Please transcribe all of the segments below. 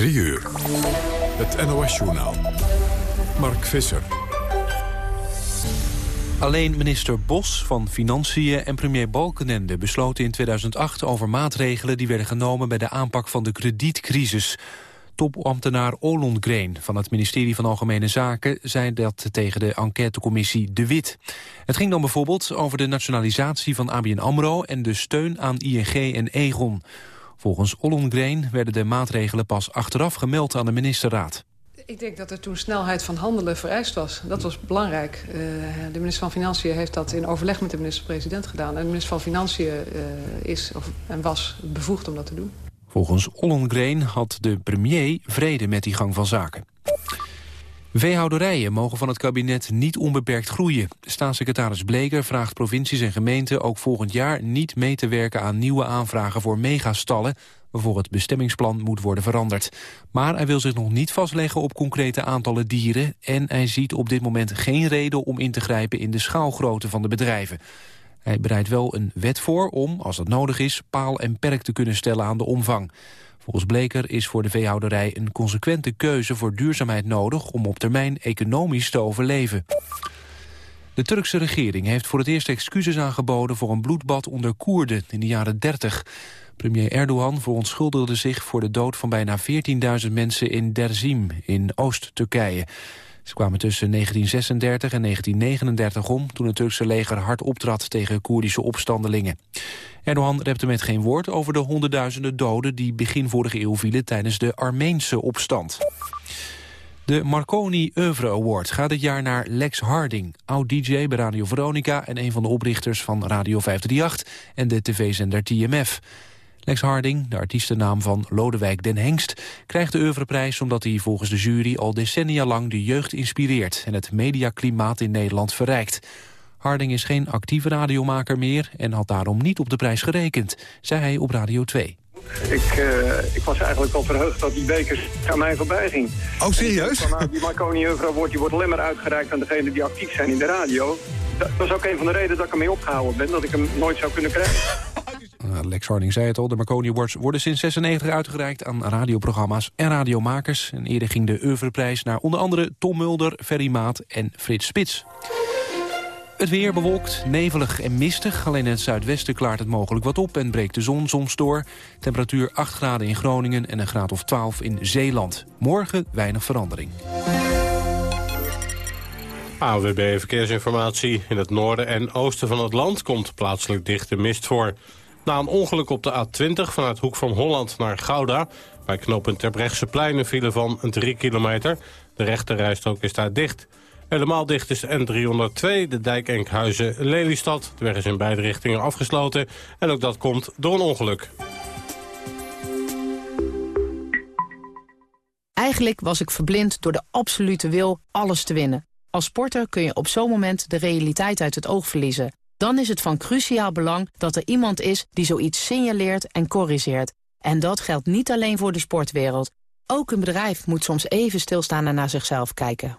3 uur. Het NOS-journaal. Mark Visser. Alleen minister Bos van Financiën en premier Balkenende besloten in 2008 over maatregelen die werden genomen bij de aanpak van de kredietcrisis. Topambtenaar Olondgreen van het ministerie van Algemene Zaken zei dat tegen de enquêtecommissie De Wit. Het ging dan bijvoorbeeld over de nationalisatie van ABN AMRO en de steun aan ING en Egon. Volgens Ollongren werden de maatregelen pas achteraf gemeld aan de ministerraad. Ik denk dat er toen snelheid van handelen vereist was. Dat was belangrijk. Uh, de minister van Financiën heeft dat in overleg met de minister-president gedaan. En de minister van Financiën uh, is of, en was bevoegd om dat te doen. Volgens Ollongren had de premier vrede met die gang van zaken. Veehouderijen mogen van het kabinet niet onbeperkt groeien. Staatssecretaris Bleker vraagt provincies en gemeenten ook volgend jaar niet mee te werken aan nieuwe aanvragen voor megastallen, waarvoor het bestemmingsplan moet worden veranderd. Maar hij wil zich nog niet vastleggen op concrete aantallen dieren en hij ziet op dit moment geen reden om in te grijpen in de schaalgrootte van de bedrijven. Hij bereidt wel een wet voor om, als dat nodig is, paal en perk te kunnen stellen aan de omvang. Volgens Bleker is voor de veehouderij een consequente keuze voor duurzaamheid nodig om op termijn economisch te overleven. De Turkse regering heeft voor het eerst excuses aangeboden voor een bloedbad onder Koerden in de jaren 30. Premier Erdogan verontschuldigde zich voor de dood van bijna 14.000 mensen in Derzim in Oost-Turkije. Ze kwamen tussen 1936 en 1939 om... toen het Turkse leger hard optrad tegen Koerdische opstandelingen. Erdogan repte met geen woord over de honderdduizenden doden... die begin vorige eeuw vielen tijdens de Armeense opstand. De Marconi Oeuvre Award gaat dit jaar naar Lex Harding... oud-dj bij Radio Veronica en een van de oprichters van Radio 538... en de tv-zender TMF. Lex Harding, de artiestennaam van Lodewijk den Hengst... krijgt de oeuvreprijs omdat hij volgens de jury al decennia lang de jeugd inspireert... en het mediaklimaat in Nederland verrijkt. Harding is geen actieve radiomaker meer en had daarom niet op de prijs gerekend, zei hij op Radio 2. Ik, uh, ik was eigenlijk al verheugd dat die bekers aan mij voorbij ging. Oh, serieus? Van, nou, die Marconi Euro wordt, die wordt alleen maar uitgereikt aan degenen die actief zijn in de radio. Dat, dat is ook een van de redenen dat ik ermee opgehouden ben, dat ik hem nooit zou kunnen krijgen. Nou, Lex Harding zei het al, de Marconi Awards worden sinds 96 uitgereikt aan radioprogramma's en radiomakers. En eerder ging de oeuvreprijs naar onder andere Tom Mulder, Ferry Maat en Frits Spits. Het weer bewolkt, nevelig en mistig. Alleen in het zuidwesten klaart het mogelijk wat op en breekt de zon soms door. Temperatuur 8 graden in Groningen en een graad of 12 in Zeeland. Morgen weinig verandering. AWB Verkeersinformatie. In het noorden en oosten van het land komt plaatselijk dichte mist voor. Na een ongeluk op de A20 vanuit Hoek van Holland naar Gouda... bij knooppunt Terbrechtseplein file van 3 kilometer. De rechterrijstrook is daar dicht. Helemaal dicht is de N302, de dijk Enkhuizen-Lelystad. De weg is in beide richtingen afgesloten. En ook dat komt door een ongeluk. Eigenlijk was ik verblind door de absolute wil alles te winnen. Als sporter kun je op zo'n moment de realiteit uit het oog verliezen. Dan is het van cruciaal belang dat er iemand is die zoiets signaleert en corrigeert. En dat geldt niet alleen voor de sportwereld. Ook een bedrijf moet soms even stilstaan en naar zichzelf kijken.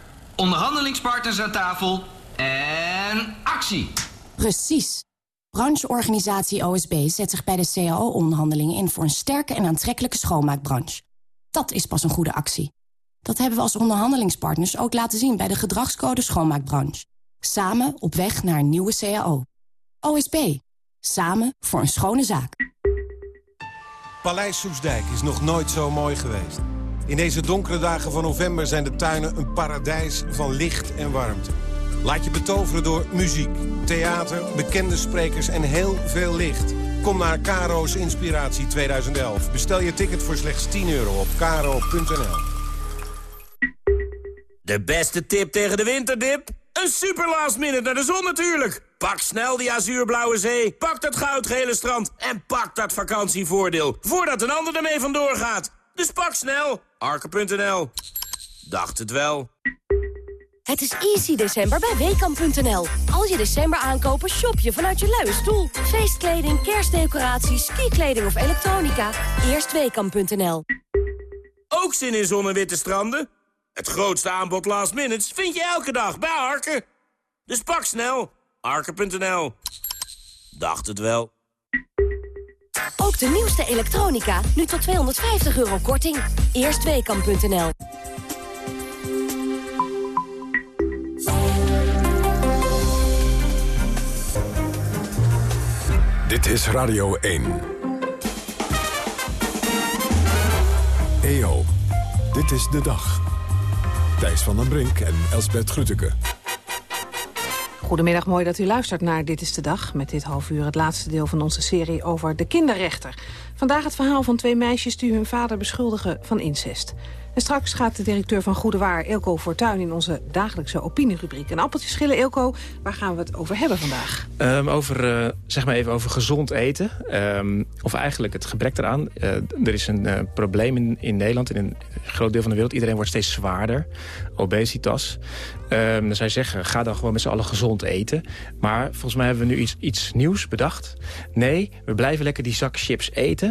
onderhandelingspartners aan tafel en actie. Precies. Brancheorganisatie OSB zet zich bij de CAO-onderhandelingen in... voor een sterke en aantrekkelijke schoonmaakbranche. Dat is pas een goede actie. Dat hebben we als onderhandelingspartners ook laten zien... bij de gedragscode schoonmaakbranche. Samen op weg naar een nieuwe CAO. OSB. Samen voor een schone zaak. Paleis Soesdijk is nog nooit zo mooi geweest. In deze donkere dagen van november zijn de tuinen een paradijs van licht en warmte. Laat je betoveren door muziek, theater, bekende sprekers en heel veel licht. Kom naar Karo's Inspiratie 2011. Bestel je ticket voor slechts 10 euro op karo.nl. De beste tip tegen de winterdip? Een super last minute naar de zon natuurlijk. Pak snel die azuurblauwe zee, pak dat goudgele strand... en pak dat vakantievoordeel, voordat een ander ermee vandoor gaat. Dus pak snel, arke.nl. Dacht het wel. Het is easy december bij Weekamp.nl. Als je december aankopen, shop je vanuit je luie stoel. Feestkleding, kerstdecoraties, skikleding of elektronica. Eerst Weekamp.nl. Ook zin in zonnewitte stranden? Het grootste aanbod last minutes vind je elke dag bij Arke. Dus pak snel, arke.nl. Dacht het wel. Ook de nieuwste elektronica, nu tot 250 euro korting. Eerst Weekamp.nl. Dit is Radio 1. EO, dit is de dag. Thijs van den Brink en Elsbert Grütke. Goedemiddag, mooi dat u luistert naar Dit is de Dag. Met dit half uur het laatste deel van onze serie over de kinderrechter. Vandaag het verhaal van twee meisjes die hun vader beschuldigen van incest. En straks gaat de directeur van Goede Waar, Ilko Fortuin... in onze dagelijkse opinierubriek. Een appeltje schillen, Ilko, waar gaan we het over hebben vandaag? Um, over, uh, zeg maar even over gezond eten. Um, of eigenlijk het gebrek eraan. Uh, er is een uh, probleem in, in Nederland, in een groot deel van de wereld. Iedereen wordt steeds zwaarder. Obesitas. Um, dan zou je zeggen, ga dan gewoon met z'n allen gezond eten. Maar volgens mij hebben we nu iets, iets nieuws bedacht. Nee, we blijven lekker die zak chips eten.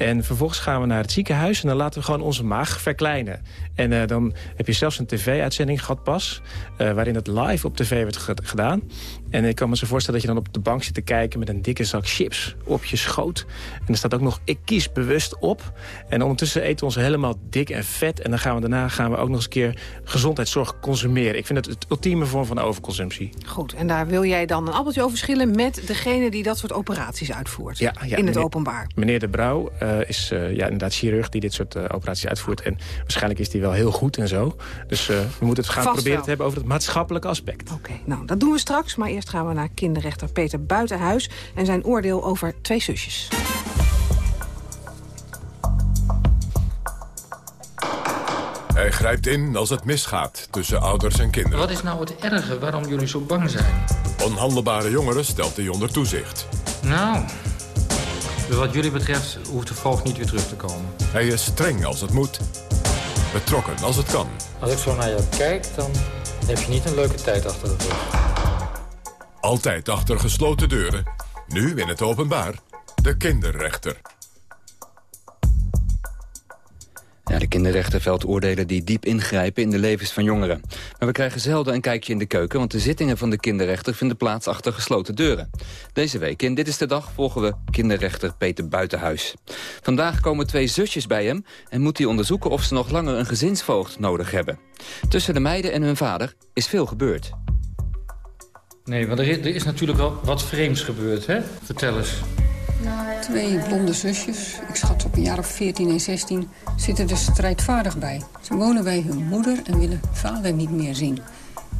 En vervolgens gaan we naar het ziekenhuis... en dan laten we gewoon onze maag verkleinen. En uh, dan heb je zelfs een tv-uitzending gehad pas... Uh, waarin het live op tv werd gedaan. En ik kan me zo voorstellen dat je dan op de bank zit te kijken... met een dikke zak chips op je schoot. En er staat ook nog, ik kies bewust op. En ondertussen eten we ons helemaal dik en vet. En dan gaan we daarna gaan we ook nog eens een keer gezondheidszorg consumeren. Ik vind het het ultieme vorm van overconsumptie. Goed, en daar wil jij dan een appeltje over schillen... met degene die dat soort operaties uitvoert ja, ja, in het meneer, openbaar. Meneer De Brouw uh, is uh, ja, inderdaad chirurg die dit soort uh, operaties uitvoert. En waarschijnlijk is die wel heel goed en zo. Dus we moeten het gaan Vast proberen wel. te hebben over het maatschappelijke aspect. Oké, okay, nou, dat doen we straks. Maar eerst gaan we naar kinderrechter Peter Buitenhuis... en zijn oordeel over twee zusjes. Hij grijpt in als het misgaat tussen ouders en kinderen. Wat is nou het erge waarom jullie zo bang zijn? Onhandelbare jongeren stelt hij onder toezicht. Nou, dus wat jullie betreft hoeft de volk niet weer terug te komen. Hij is streng als het moet. Betrokken als het kan. Als ik zo naar jou kijk, dan heb je niet een leuke tijd achter de rug. Altijd achter gesloten deuren. Nu in het openbaar. De kinderrechter. De kinderrechter velt oordelen die diep ingrijpen in de levens van jongeren. Maar we krijgen zelden een kijkje in de keuken... want de zittingen van de kinderrechter vinden plaats achter gesloten deuren. Deze week in Dit is de Dag volgen we kinderrechter Peter Buitenhuis. Vandaag komen twee zusjes bij hem... en moet hij onderzoeken of ze nog langer een gezinsvoogd nodig hebben. Tussen de meiden en hun vader is veel gebeurd. Nee, want er is, er is natuurlijk wel wat vreemds gebeurd, hè? Vertel eens. Twee blonde zusjes, ik schat op een jaar of 14 en 16, zitten er strijdvaardig bij. Ze wonen bij hun moeder en willen vader niet meer zien.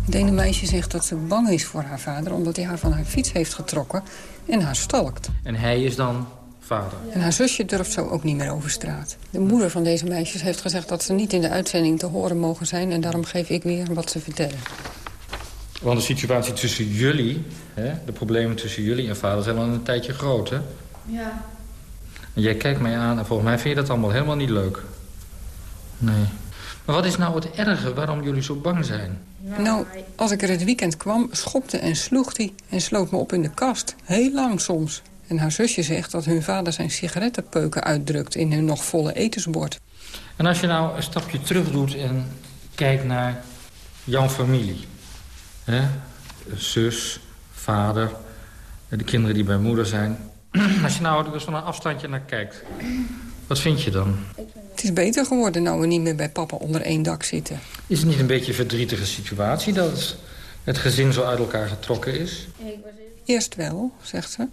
Het ene meisje zegt dat ze bang is voor haar vader... omdat hij haar van haar fiets heeft getrokken en haar stalkt. En hij is dan vader? En haar zusje durft zo ook niet meer over straat. De moeder van deze meisjes heeft gezegd dat ze niet in de uitzending te horen mogen zijn... en daarom geef ik weer wat ze vertellen. Want de situatie tussen jullie, hè, de problemen tussen jullie en vader... zijn al een tijdje groot, hè? Ja. En jij kijkt mij aan en volgens mij vind je dat allemaal helemaal niet leuk. Nee. Maar wat is nou het erge waarom jullie zo bang zijn? Nou, als ik er het weekend kwam, schopte en sloeg hij en sloot me op in de kast. Heel lang soms. En haar zusje zegt dat hun vader zijn sigarettenpeuken uitdrukt in hun nog volle etensbord. En als je nou een stapje terug doet en kijkt naar jouw familie. Hè? Zus, vader, de kinderen die bij moeder zijn. Als je nou dus van een afstandje naar kijkt, wat vind je dan? Het is beter geworden nou we niet meer bij papa onder één dak zitten. Is het niet een beetje een verdrietige situatie dat het gezin zo uit elkaar getrokken is? Eerst wel, zegt ze.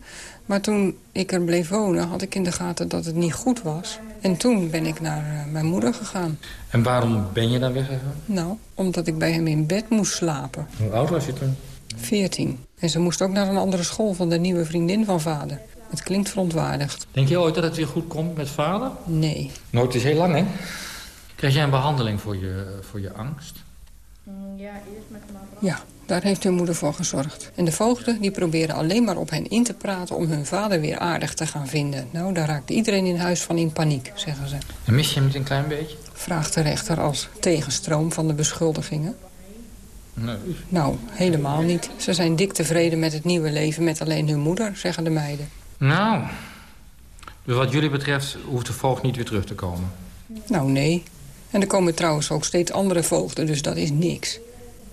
Maar toen ik er bleef wonen, had ik in de gaten dat het niet goed was. En toen ben ik naar uh, mijn moeder gegaan. En waarom ben je dan weggegaan? Nou, omdat ik bij hem in bed moest slapen. Hoe oud was je toen? Veertien. En ze moest ook naar een andere school van de nieuwe vriendin van vader. Het klinkt verontwaardigd. Denk je ooit dat het weer goed komt met vader? Nee. Nooit is heel lang, hè? Krijg jij een behandeling voor je, voor je angst? Ja, eerst met Ja, daar heeft hun moeder voor gezorgd. En de voogden die proberen alleen maar op hen in te praten... om hun vader weer aardig te gaan vinden. Nou, daar raakt iedereen in huis van in paniek, zeggen ze. En mis je hem een klein beetje? Vraagt de rechter als tegenstroom van de beschuldigingen. Nee. Nou, helemaal niet. Ze zijn dik tevreden met het nieuwe leven met alleen hun moeder, zeggen de meiden. Nou, dus wat jullie betreft hoeft de voogd niet weer terug te komen? Nou, nee. En er komen trouwens ook steeds andere voogden, dus dat is niks.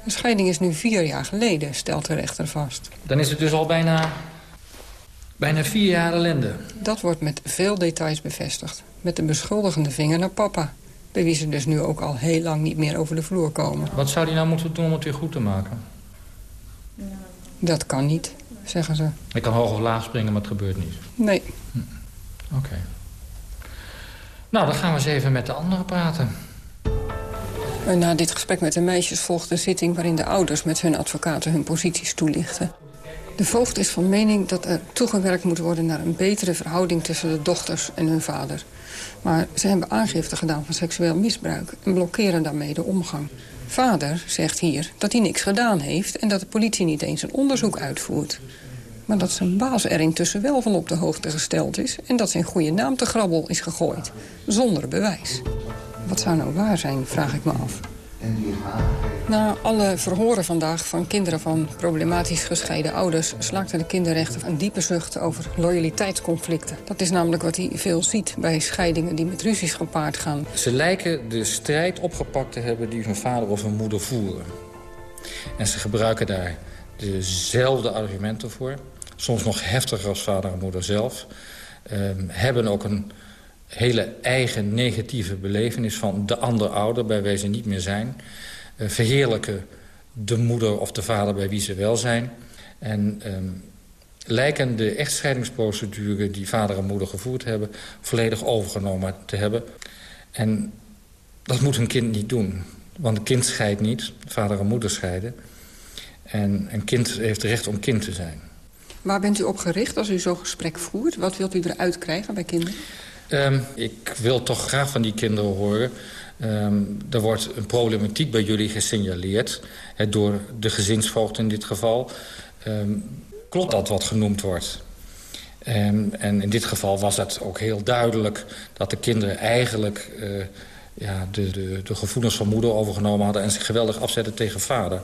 De scheiding is nu vier jaar geleden, stelt de rechter vast. Dan is het dus al bijna, bijna vier jaar ellende. Dat wordt met veel details bevestigd. Met de beschuldigende vinger naar papa. Bij wie ze dus nu ook al heel lang niet meer over de vloer komen. Wat zou hij nou moeten doen om het weer goed te maken? Dat kan niet, zeggen ze. Ik kan hoog of laag springen, maar het gebeurt niet. Nee. Hm. Oké. Nou, dan gaan we eens even met de anderen praten. En na dit gesprek met de meisjes volgt de zitting... waarin de ouders met hun advocaten hun posities toelichten. De voogd is van mening dat er toegewerkt moet worden... naar een betere verhouding tussen de dochters en hun vader. Maar ze hebben aangifte gedaan van seksueel misbruik... en blokkeren daarmee de omgang. Vader zegt hier dat hij niks gedaan heeft... en dat de politie niet eens een onderzoek uitvoert. Maar dat zijn baas er intussen wel van op de hoogte gesteld is... en dat zijn goede naam te grabbel is gegooid. Zonder bewijs. Wat zou nou waar zijn, vraag ik me af. Na alle verhoren vandaag van kinderen van problematisch gescheiden ouders... slaakte de kinderrechter een diepe zucht over loyaliteitsconflicten. Dat is namelijk wat hij veel ziet bij scheidingen die met ruzies gepaard gaan. Ze lijken de strijd opgepakt te hebben die hun vader of hun moeder voeren. En ze gebruiken daar dezelfde argumenten voor. Soms nog heftiger als vader en moeder zelf. Um, hebben ook een hele eigen negatieve belevenis van de andere ouder... bij wie ze niet meer zijn. Uh, verheerlijken de moeder of de vader bij wie ze wel zijn. En um, lijken de echtscheidingsprocedure die vader en moeder gevoerd hebben... volledig overgenomen te hebben. En dat moet een kind niet doen. Want een kind scheidt niet, vader en moeder scheiden. En een kind heeft recht om kind te zijn. Waar bent u op gericht als u zo'n gesprek voert? Wat wilt u eruit krijgen bij kinderen? Um, ik wil toch graag van die kinderen horen. Um, er wordt een problematiek bij jullie gesignaleerd. Door de gezinsvoogd in dit geval. Um, klopt dat wat genoemd wordt? en in dit geval was het ook heel duidelijk... dat de kinderen eigenlijk uh, ja, de, de, de gevoelens van moeder overgenomen hadden... en zich geweldig afzetten tegen vader.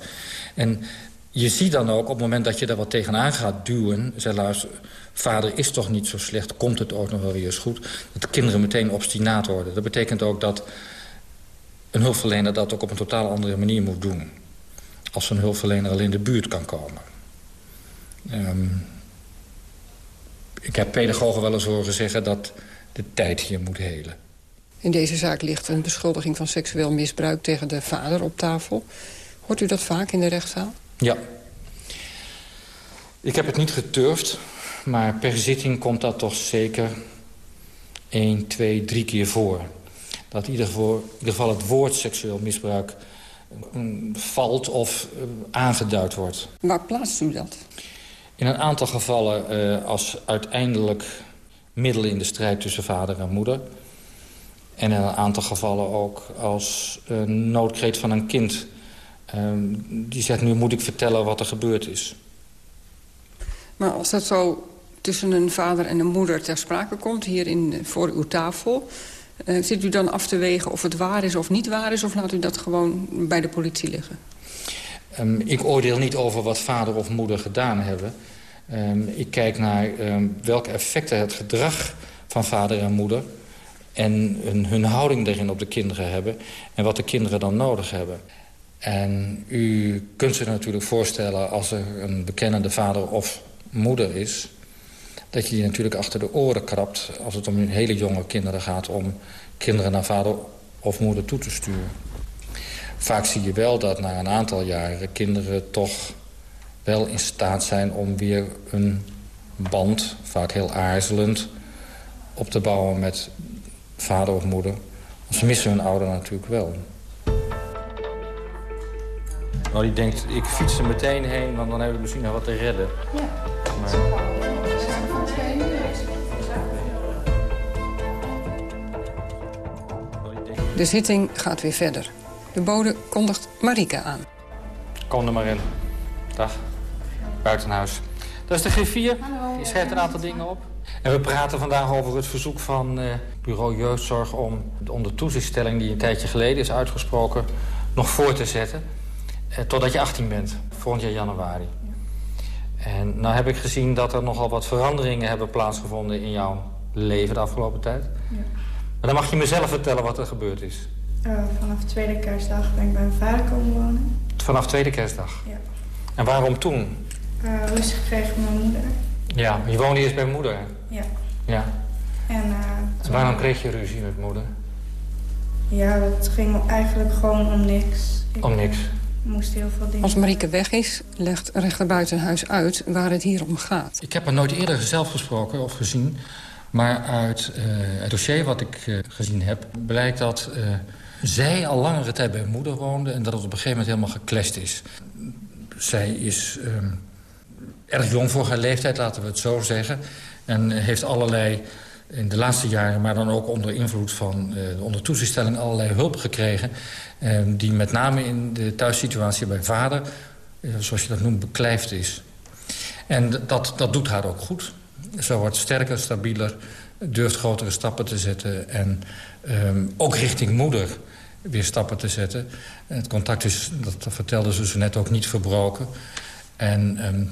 En je ziet dan ook op het moment dat je daar wat tegenaan gaat duwen... zeg luister, vader is toch niet zo slecht, komt het ook nog wel weer eens goed... dat de kinderen meteen obstinaat worden. Dat betekent ook dat een hulpverlener dat ook op een totaal andere manier moet doen. Als een hulpverlener al in de buurt kan komen. Um, ik heb pedagogen wel eens horen zeggen dat de tijd hier moet helen. In deze zaak ligt een beschuldiging van seksueel misbruik tegen de vader op tafel. Hoort u dat vaak in de rechtszaal? Ja. Ik heb het niet geturfd, maar per zitting komt dat toch zeker 1, 2, 3 keer voor. Dat in ieder geval, in ieder geval het woord seksueel misbruik mm, valt of uh, aangeduid wordt. Waar plaatst u dat? In een aantal gevallen uh, als uiteindelijk middel in de strijd tussen vader en moeder. En in een aantal gevallen ook als uh, noodkreet van een kind Um, die zegt, nu moet ik vertellen wat er gebeurd is. Maar als dat zo tussen een vader en een moeder ter sprake komt... hier in, voor uw tafel... Uh, zit u dan af te wegen of het waar is of niet waar is... of laat u dat gewoon bij de politie liggen? Um, ik oordeel niet over wat vader of moeder gedaan hebben. Um, ik kijk naar welke effecten het gedrag van vader en moeder... en hun, hun houding daarin op de kinderen hebben... en wat de kinderen dan nodig hebben. En u kunt zich natuurlijk voorstellen als er een bekennende vader of moeder is... dat je je natuurlijk achter de oren krabt als het om hele jonge kinderen gaat... om kinderen naar vader of moeder toe te sturen. Vaak zie je wel dat na een aantal jaren kinderen toch wel in staat zijn... om weer een band, vaak heel aarzelend, op te bouwen met vader of moeder. Ze missen hun ouder natuurlijk wel. Nou, die denkt, ik fiets er meteen heen, want dan hebben we misschien nog wat te redden. Ja. Maar... De zitting gaat weer verder. De bode kondigt Marike aan. Kom er maar in. Dag. Buitenhuis. Dat is de G4. Hallo. Die schrijft een aantal dingen op. En we praten vandaag over het verzoek van uh, bureau Jeugdzorg... om de onder toezichtstelling die een tijdje geleden is uitgesproken... nog voor te zetten. Eh, totdat je 18 bent. Volgend jaar januari. En nou heb ik gezien dat er nogal wat veranderingen hebben plaatsgevonden... in jouw leven de afgelopen tijd. Ja. Maar dan mag je mezelf vertellen wat er gebeurd is. Uh, vanaf tweede kerstdag ben ik bij mijn vader komen wonen. Vanaf tweede kerstdag? Ja. En waarom toen? Uh, gekregen van mijn moeder. Ja, je woonde eerst bij moeder? Ja. Ja. En, uh, waarom kreeg je ruzie met moeder? Ja, het ging eigenlijk gewoon om niks. om niks? Moest heel veel dingen... Als Marieke weg is, legt rechter buitenhuis uit waar het hier om gaat. Ik heb haar nooit eerder zelf gesproken of gezien. Maar uit uh, het dossier wat ik uh, gezien heb, blijkt dat uh, zij al langere tijd bij moeder woonde... en dat het op een gegeven moment helemaal geclasht is. Zij is erg jong voor haar leeftijd, laten we het zo zeggen. En heeft allerlei, in de laatste jaren, maar dan ook onder invloed van... Uh, onder toezichtstelling allerlei hulp gekregen... Uh, die met name in de thuissituatie bij vader, uh, zoals je dat noemt, beklijfd is. En dat, dat doet haar ook goed. Ze wordt sterker, stabieler, durft grotere stappen te zetten... en um, ook richting moeder weer stappen te zetten. Het contact is, dat vertelde ze net ook, niet verbroken. En um,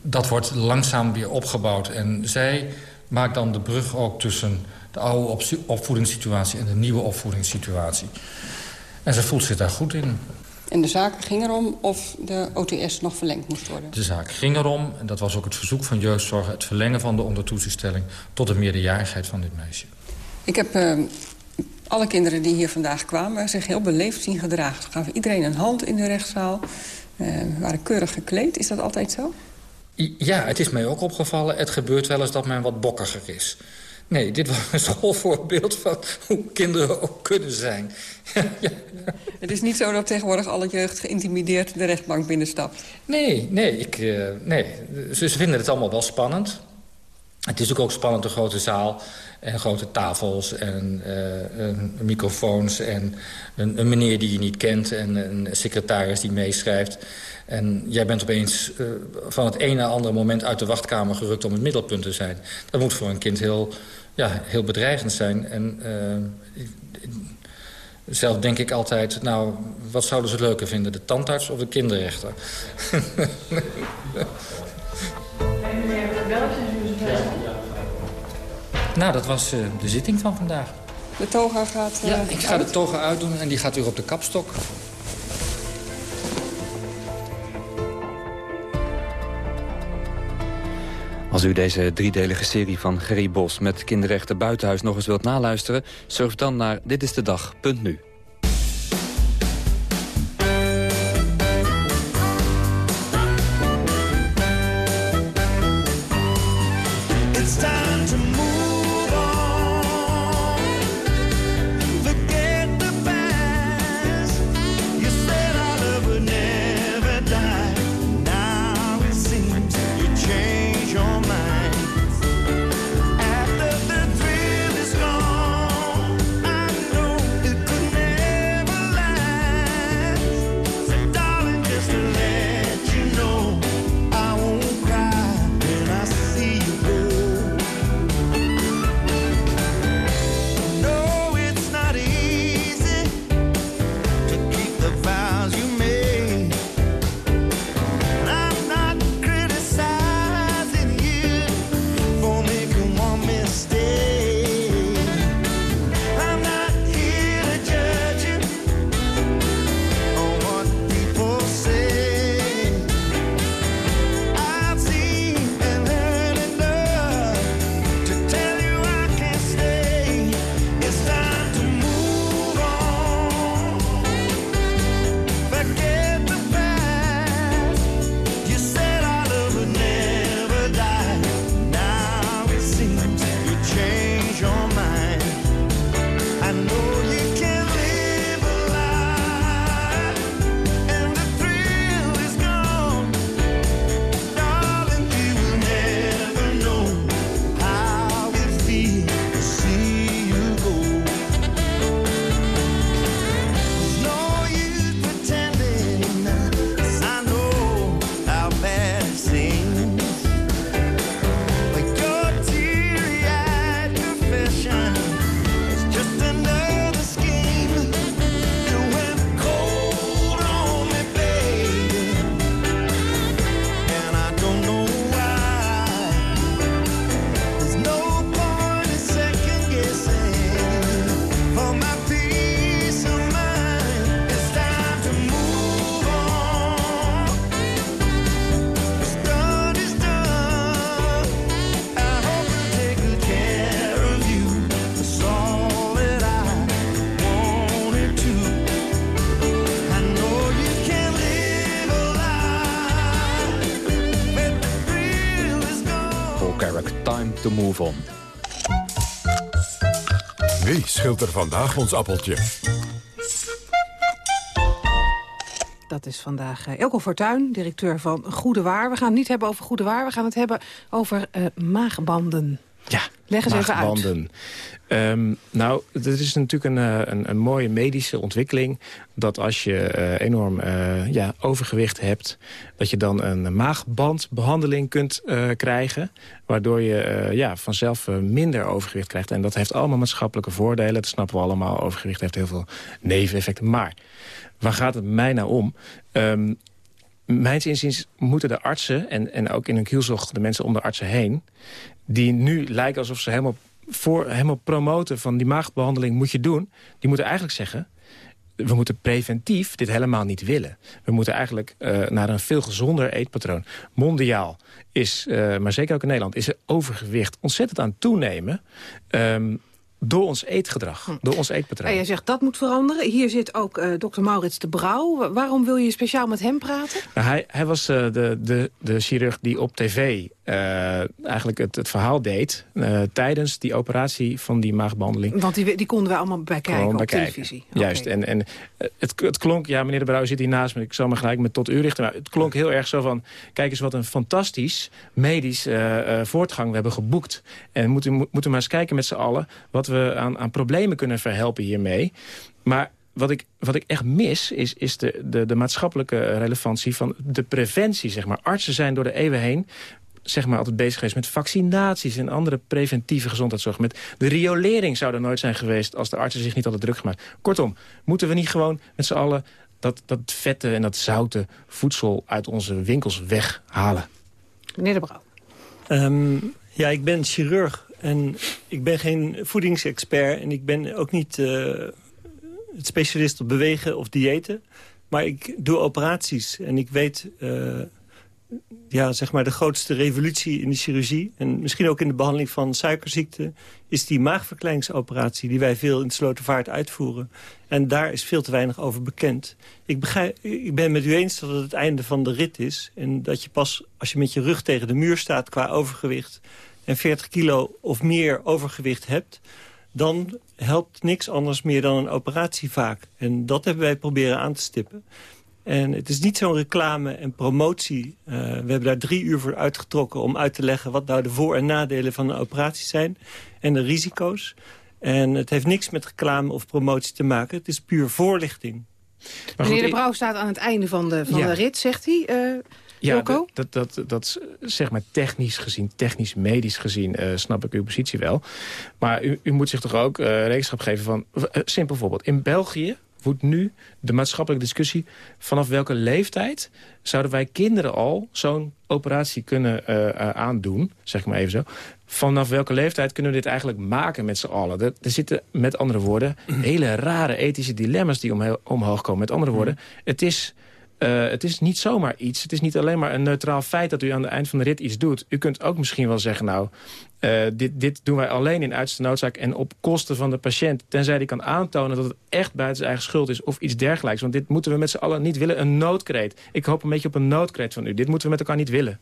dat wordt langzaam weer opgebouwd. En zij maakt dan de brug ook tussen de oude opvoedingssituatie... en de nieuwe opvoedingssituatie. En ze voelt zich daar goed in. En de zaak ging erom of de OTS nog verlengd moest worden? De zaak ging erom, en dat was ook het verzoek van jeugdzorg... het verlengen van de ondertoezichtstelling tot de meerderjarigheid van dit meisje. Ik heb uh, alle kinderen die hier vandaag kwamen zich heel beleefd zien gedragen. Ze gaven iedereen een hand in de rechtszaal. Uh, waren keurig gekleed. Is dat altijd zo? Ja, het is mij ook opgevallen. Het gebeurt wel eens dat men wat bokkiger is. Nee, dit was een schoolvoorbeeld van hoe kinderen ook kunnen zijn. ja. Het is niet zo dat tegenwoordig alle jeugd geïntimideerd de rechtbank binnenstapt? Nee, nee, ik, uh, nee. Ze vinden het allemaal wel spannend. Het is ook, ook spannend, een grote zaal en grote tafels en uh, microfoons... en een, een, meneer die je niet kent en een secretaris die meeschrijft. En jij bent opeens uh, van het ene naar andere moment uit de wachtkamer gerukt... om het middelpunt te zijn. Dat moet voor een kind heel, ja, heel bedreigend zijn. En uh, zelf denk ik altijd, nou, wat zouden ze leuker vinden? De tandarts of de kinderrechter? Nou, dat was uh, de zitting van vandaag. De toga gaat uh, Ja, ik ga uit. de toga uitdoen en die gaat weer op de kapstok. Als u deze driedelige serie van Gerry Bos met kinderrechten buitenhuis nog eens wilt naluisteren... surf dan naar ditistedag.nu. to move on. Wie scheelt er vandaag ons appeltje? Dat is vandaag uh, Elko Fortuyn, directeur van Goede Waar. We gaan het niet hebben over Goede Waar, we gaan het hebben over uh, maagbanden. Ja, Leg eens even uit. Um, nou, er is natuurlijk een, eh, een, een, mooie medische ontwikkeling... dat als je uh, enorm uh, ja, overgewicht hebt... dat je dan een maagbandbehandeling kunt krijgen... waardoor je ja, vanzelf minder overgewicht krijgt. En dat heeft allemaal maatschappelijke voordelen. Dat snappen we allemaal. Overgewicht heeft heel veel neveneffecten. Maar waar gaat het mij nou om? Um, mijns inziens moeten de artsen, en, en ook in hun kielzog de mensen om de artsen heen... die nu lijken alsof ze helemaal, voor, helemaal promoten van die maagbehandeling moet je doen... die moeten eigenlijk zeggen, we moeten preventief dit helemaal niet willen. We moeten eigenlijk uh, naar een veel gezonder eetpatroon. Mondiaal is, uh, maar zeker ook in Nederland, is er overgewicht ontzettend aan toenemen. Um, door ons eetgedrag, hm. door ons eetpatroon. En jij zegt dat moet veranderen. Hier zit ook uh, dokter Maurits de Brouw. Waarom wil je speciaal met hem praten? Nou, hij, hij was de, de, de chirurg die op tv eigenlijk het, het verhaal deed... tijdens die operatie van die maagbehandeling. Want die, die konden we allemaal bij kijken op televisie. Juist. En, en het, het klonk, ja meneer de Brouw zit hier naast me... ik zal me gelijk met tot u richten. Maar het klonk heel erg zo van... kijk eens wat een fantastisch medisch voortgang we hebben geboekt. En moeten moeten maar eens kijken met z'n allen... wat we aan, aan problemen kunnen verhelpen hiermee. Maar wat ik, wat ik echt mis, is, is de, de, de maatschappelijke relevantie van de preventie. Zeg maar. Artsen zijn door de eeuwen heen zeg maar, altijd bezig geweest met vaccinaties... en andere preventieve gezondheidszorg. Met de riolering zou er nooit zijn geweest... als de artsen zich niet hadden druk gemaakt. Kortom, moeten we niet gewoon met z'n allen... Dat, dat vette en dat zoute voedsel uit onze winkels weghalen? Meneer de Brouw. Um, ja, ik ben chirurg en ik ben geen voedingsexpert en ik ben ook niet uh, het specialist op bewegen of diëten. Maar ik doe operaties en ik weet uh, ja, zeg maar de grootste revolutie in de chirurgie... en misschien ook in de behandeling van suikerziekte... is die maagverkleiningsoperatie die wij veel in de Slotervaart uitvoeren. En daar is veel te weinig over bekend. Ik, begrijp, ik ben met u eens dat het het einde van de rit is... en dat je pas als je met je rug tegen de muur staat qua overgewicht en 40 kilo of meer overgewicht hebt... dan helpt niks anders meer dan een operatie vaak. En dat hebben wij proberen aan te stippen. En het is niet zo'n reclame en promotie. Uh, we hebben daar drie uur voor uitgetrokken om uit te leggen... wat nou de voor- en nadelen van een operatie zijn en de risico's. En het heeft niks met reclame of promotie te maken. Het is puur voorlichting. Meneer De Brouw staat aan het einde van de, van de rit, zegt hij. Uh, ja, dat, dat, dat, dat, zeg maar technisch gezien, technisch medisch gezien, uh, snap ik uw positie wel. Maar u, u moet zich toch ook uh, rekenschap geven van, uh, simpel voorbeeld. In België woedt nu de maatschappelijke discussie... vanaf welke leeftijd zouden wij kinderen al zo'n operatie kunnen aandoen, zeg ik maar even zo. Vanaf welke leeftijd kunnen we dit eigenlijk maken met z'n allen? Er, er, zitten, met andere woorden, hele rare ethische dilemma's die omhe omhoog komen. Met andere woorden, het is uh, het is niet zomaar iets. Het is niet alleen maar een neutraal feit dat u aan het eind van de rit iets doet. U kunt ook misschien wel zeggen, nou, uh, dit, dit doen wij alleen in uiterste noodzaak... en op kosten van de patiënt. Tenzij die kan aantonen dat het echt buiten zijn eigen schuld is... of iets dergelijks. Want dit moeten we met z'n allen niet willen. Een noodkreet. Ik hoop een beetje op een noodkreet van u. Dit moeten we met elkaar niet willen.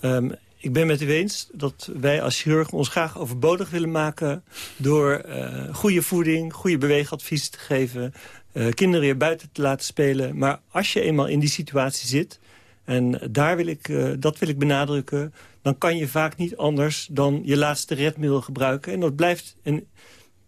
Um, ik ben met u eens dat wij als chirurg ons graag overbodig willen maken... door uh, goede voeding, goede beweegadviezen te geven... Uh, kinderen weer buiten te laten spelen. Maar als je eenmaal in die situatie zit... en daar wil ik, dat wil ik benadrukken... dan kan je vaak niet anders dan je laatste redmiddel gebruiken. En dat blijft een,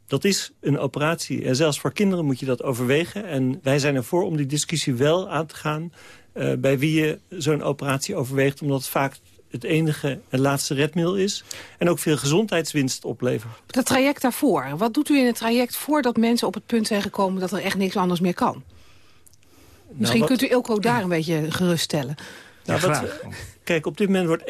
dat is een operatie. En zelfs voor kinderen moet je dat overwegen. En wij zijn ervoor om die discussie wel aan te gaan... Uh, bij wie je zo'n operatie overweegt. Omdat het vaak het enige en laatste redmiddel is. En ook veel gezondheidswinst oplevert. Dat traject daarvoor. Wat doet u in het traject voordat mensen op het punt zijn gekomen... dat er echt niks anders meer kan? Nou, Misschien wat... kunt u Ilko daar een beetje geruststellen. Nou, wat, kijk, op dit moment wordt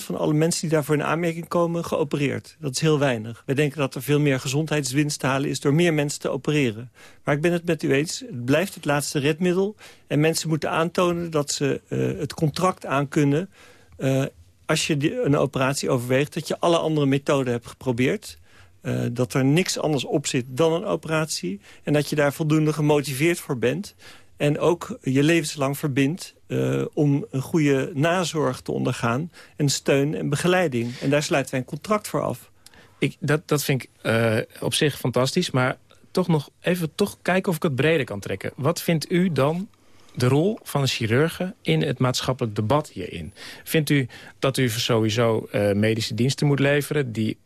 1,8% van alle mensen die daarvoor in aanmerking komen geopereerd. Dat is heel weinig. Wij denken dat er veel meer gezondheidswinst te halen is door meer mensen te opereren. Maar ik ben het met u eens, het blijft het laatste redmiddel. En mensen moeten aantonen dat ze uh, het contract aankunnen uh, als je die, een operatie overweegt... dat je alle andere methoden hebt geprobeerd... Uh, dat er niks anders op zit dan een operatie... en dat je daar voldoende gemotiveerd voor bent. En ook je levenslang verbindt uh, om een goede nazorg te ondergaan. En steun en begeleiding. En daar sluiten wij een contract voor af. Ik, dat, dat vind ik uh, op zich fantastisch. Maar toch nog even toch kijken of ik het breder kan trekken. Wat vindt u dan de rol van een chirurg in het maatschappelijk debat hierin? Vindt u dat u sowieso uh, medische diensten moet leveren... die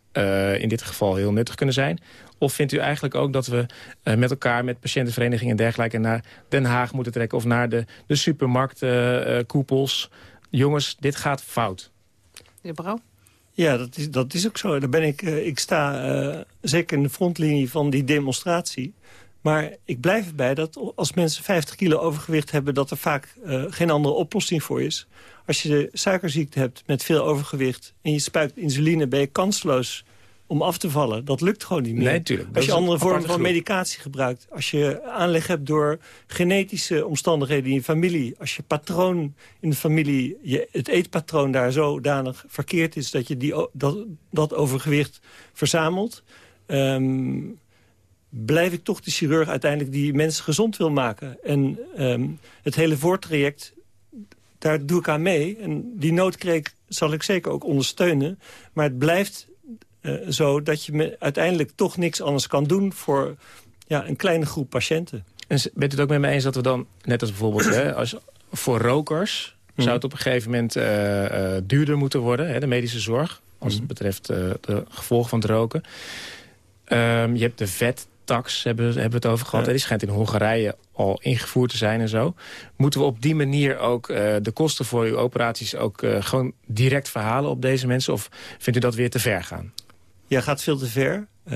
in dit geval heel nuttig kunnen zijn? Of vindt u eigenlijk ook dat we uh, met elkaar, met patiëntenverenigingen en dergelijke... naar Den Haag moeten trekken of naar de, de supermarktkoepels? Jongens, dit gaat fout. De Brouw? Ja, dat is, dat is ook zo. Daar ben ik, uh, ik sta uh, zeker in de frontlinie van die demonstratie. Maar ik blijf erbij dat als mensen 50 kilo overgewicht hebben... dat er vaak uh, geen andere oplossing voor is. Als je de suikerziekte hebt met veel overgewicht... en je spuit insuline, ben je kansloos om af te vallen. Dat lukt gewoon niet meer. Nee, tuurlijk. Als je andere vormen van medicatie gebruikt. Als je aanleg hebt door genetische omstandigheden in je familie. Als je patroon in de familie, je, het eetpatroon daar zodanig verkeerd is... dat je die, dat, dat overgewicht verzamelt... Um, blijf ik toch de chirurg uiteindelijk die mensen gezond wil maken. En um, het hele voortraject, daar doe ik aan mee. En die noodkreek zal ik zeker ook ondersteunen. Maar het blijft zo dat je me uiteindelijk toch niks anders kan doen... voor ja, een kleine groep patiënten. En bent u het ook met mij eens dat we dan, net als bijvoorbeeld hè, als voor rokers... Mm. zou het op een gegeven moment uh, uh, duurder moeten worden, hè, de medische zorg... als het betreft de gevolgen van het roken. Um, je hebt de vettax, hebben, hebben we het over gehad. Ja. Die schijnt in Hongarije al ingevoerd te zijn en zo. Moeten we op die manier ook de kosten voor uw operaties... ook gewoon direct verhalen op deze mensen? Of vindt u dat weer te ver gaan? Ja, gaat veel te ver. Uh,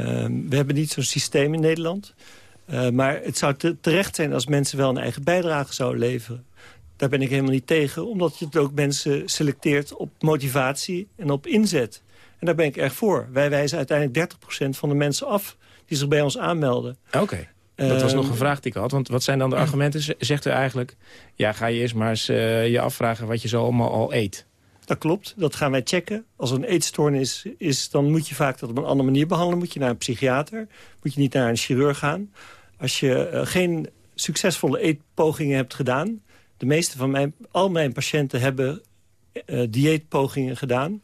we hebben niet zo'n systeem in Nederland. Uh, maar het zou te, terecht zijn als mensen wel een eigen bijdrage zouden leveren. Daar ben ik helemaal niet tegen. Omdat je het ook mensen selecteert op motivatie en op inzet. En daar ben ik erg voor. Wij wijzen uiteindelijk 30% van de mensen af die zich bij ons aanmelden. Oké. Dat was nog een vraag die ik had. Want wat zijn dan de argumenten? Zegt u eigenlijk, ja, ga je eerst maar eens uh, je afvragen wat je zo allemaal al eet. Klopt, dat gaan wij checken. Als er een eetstoornis is, dan moet je vaak dat op een andere manier behandelen. Moet je naar een psychiater, moet je niet naar een chirurg gaan. Als je uh, geen succesvolle eetpogingen hebt gedaan... de meeste van mijn, al mijn patiënten hebben uh, dieetpogingen gedaan...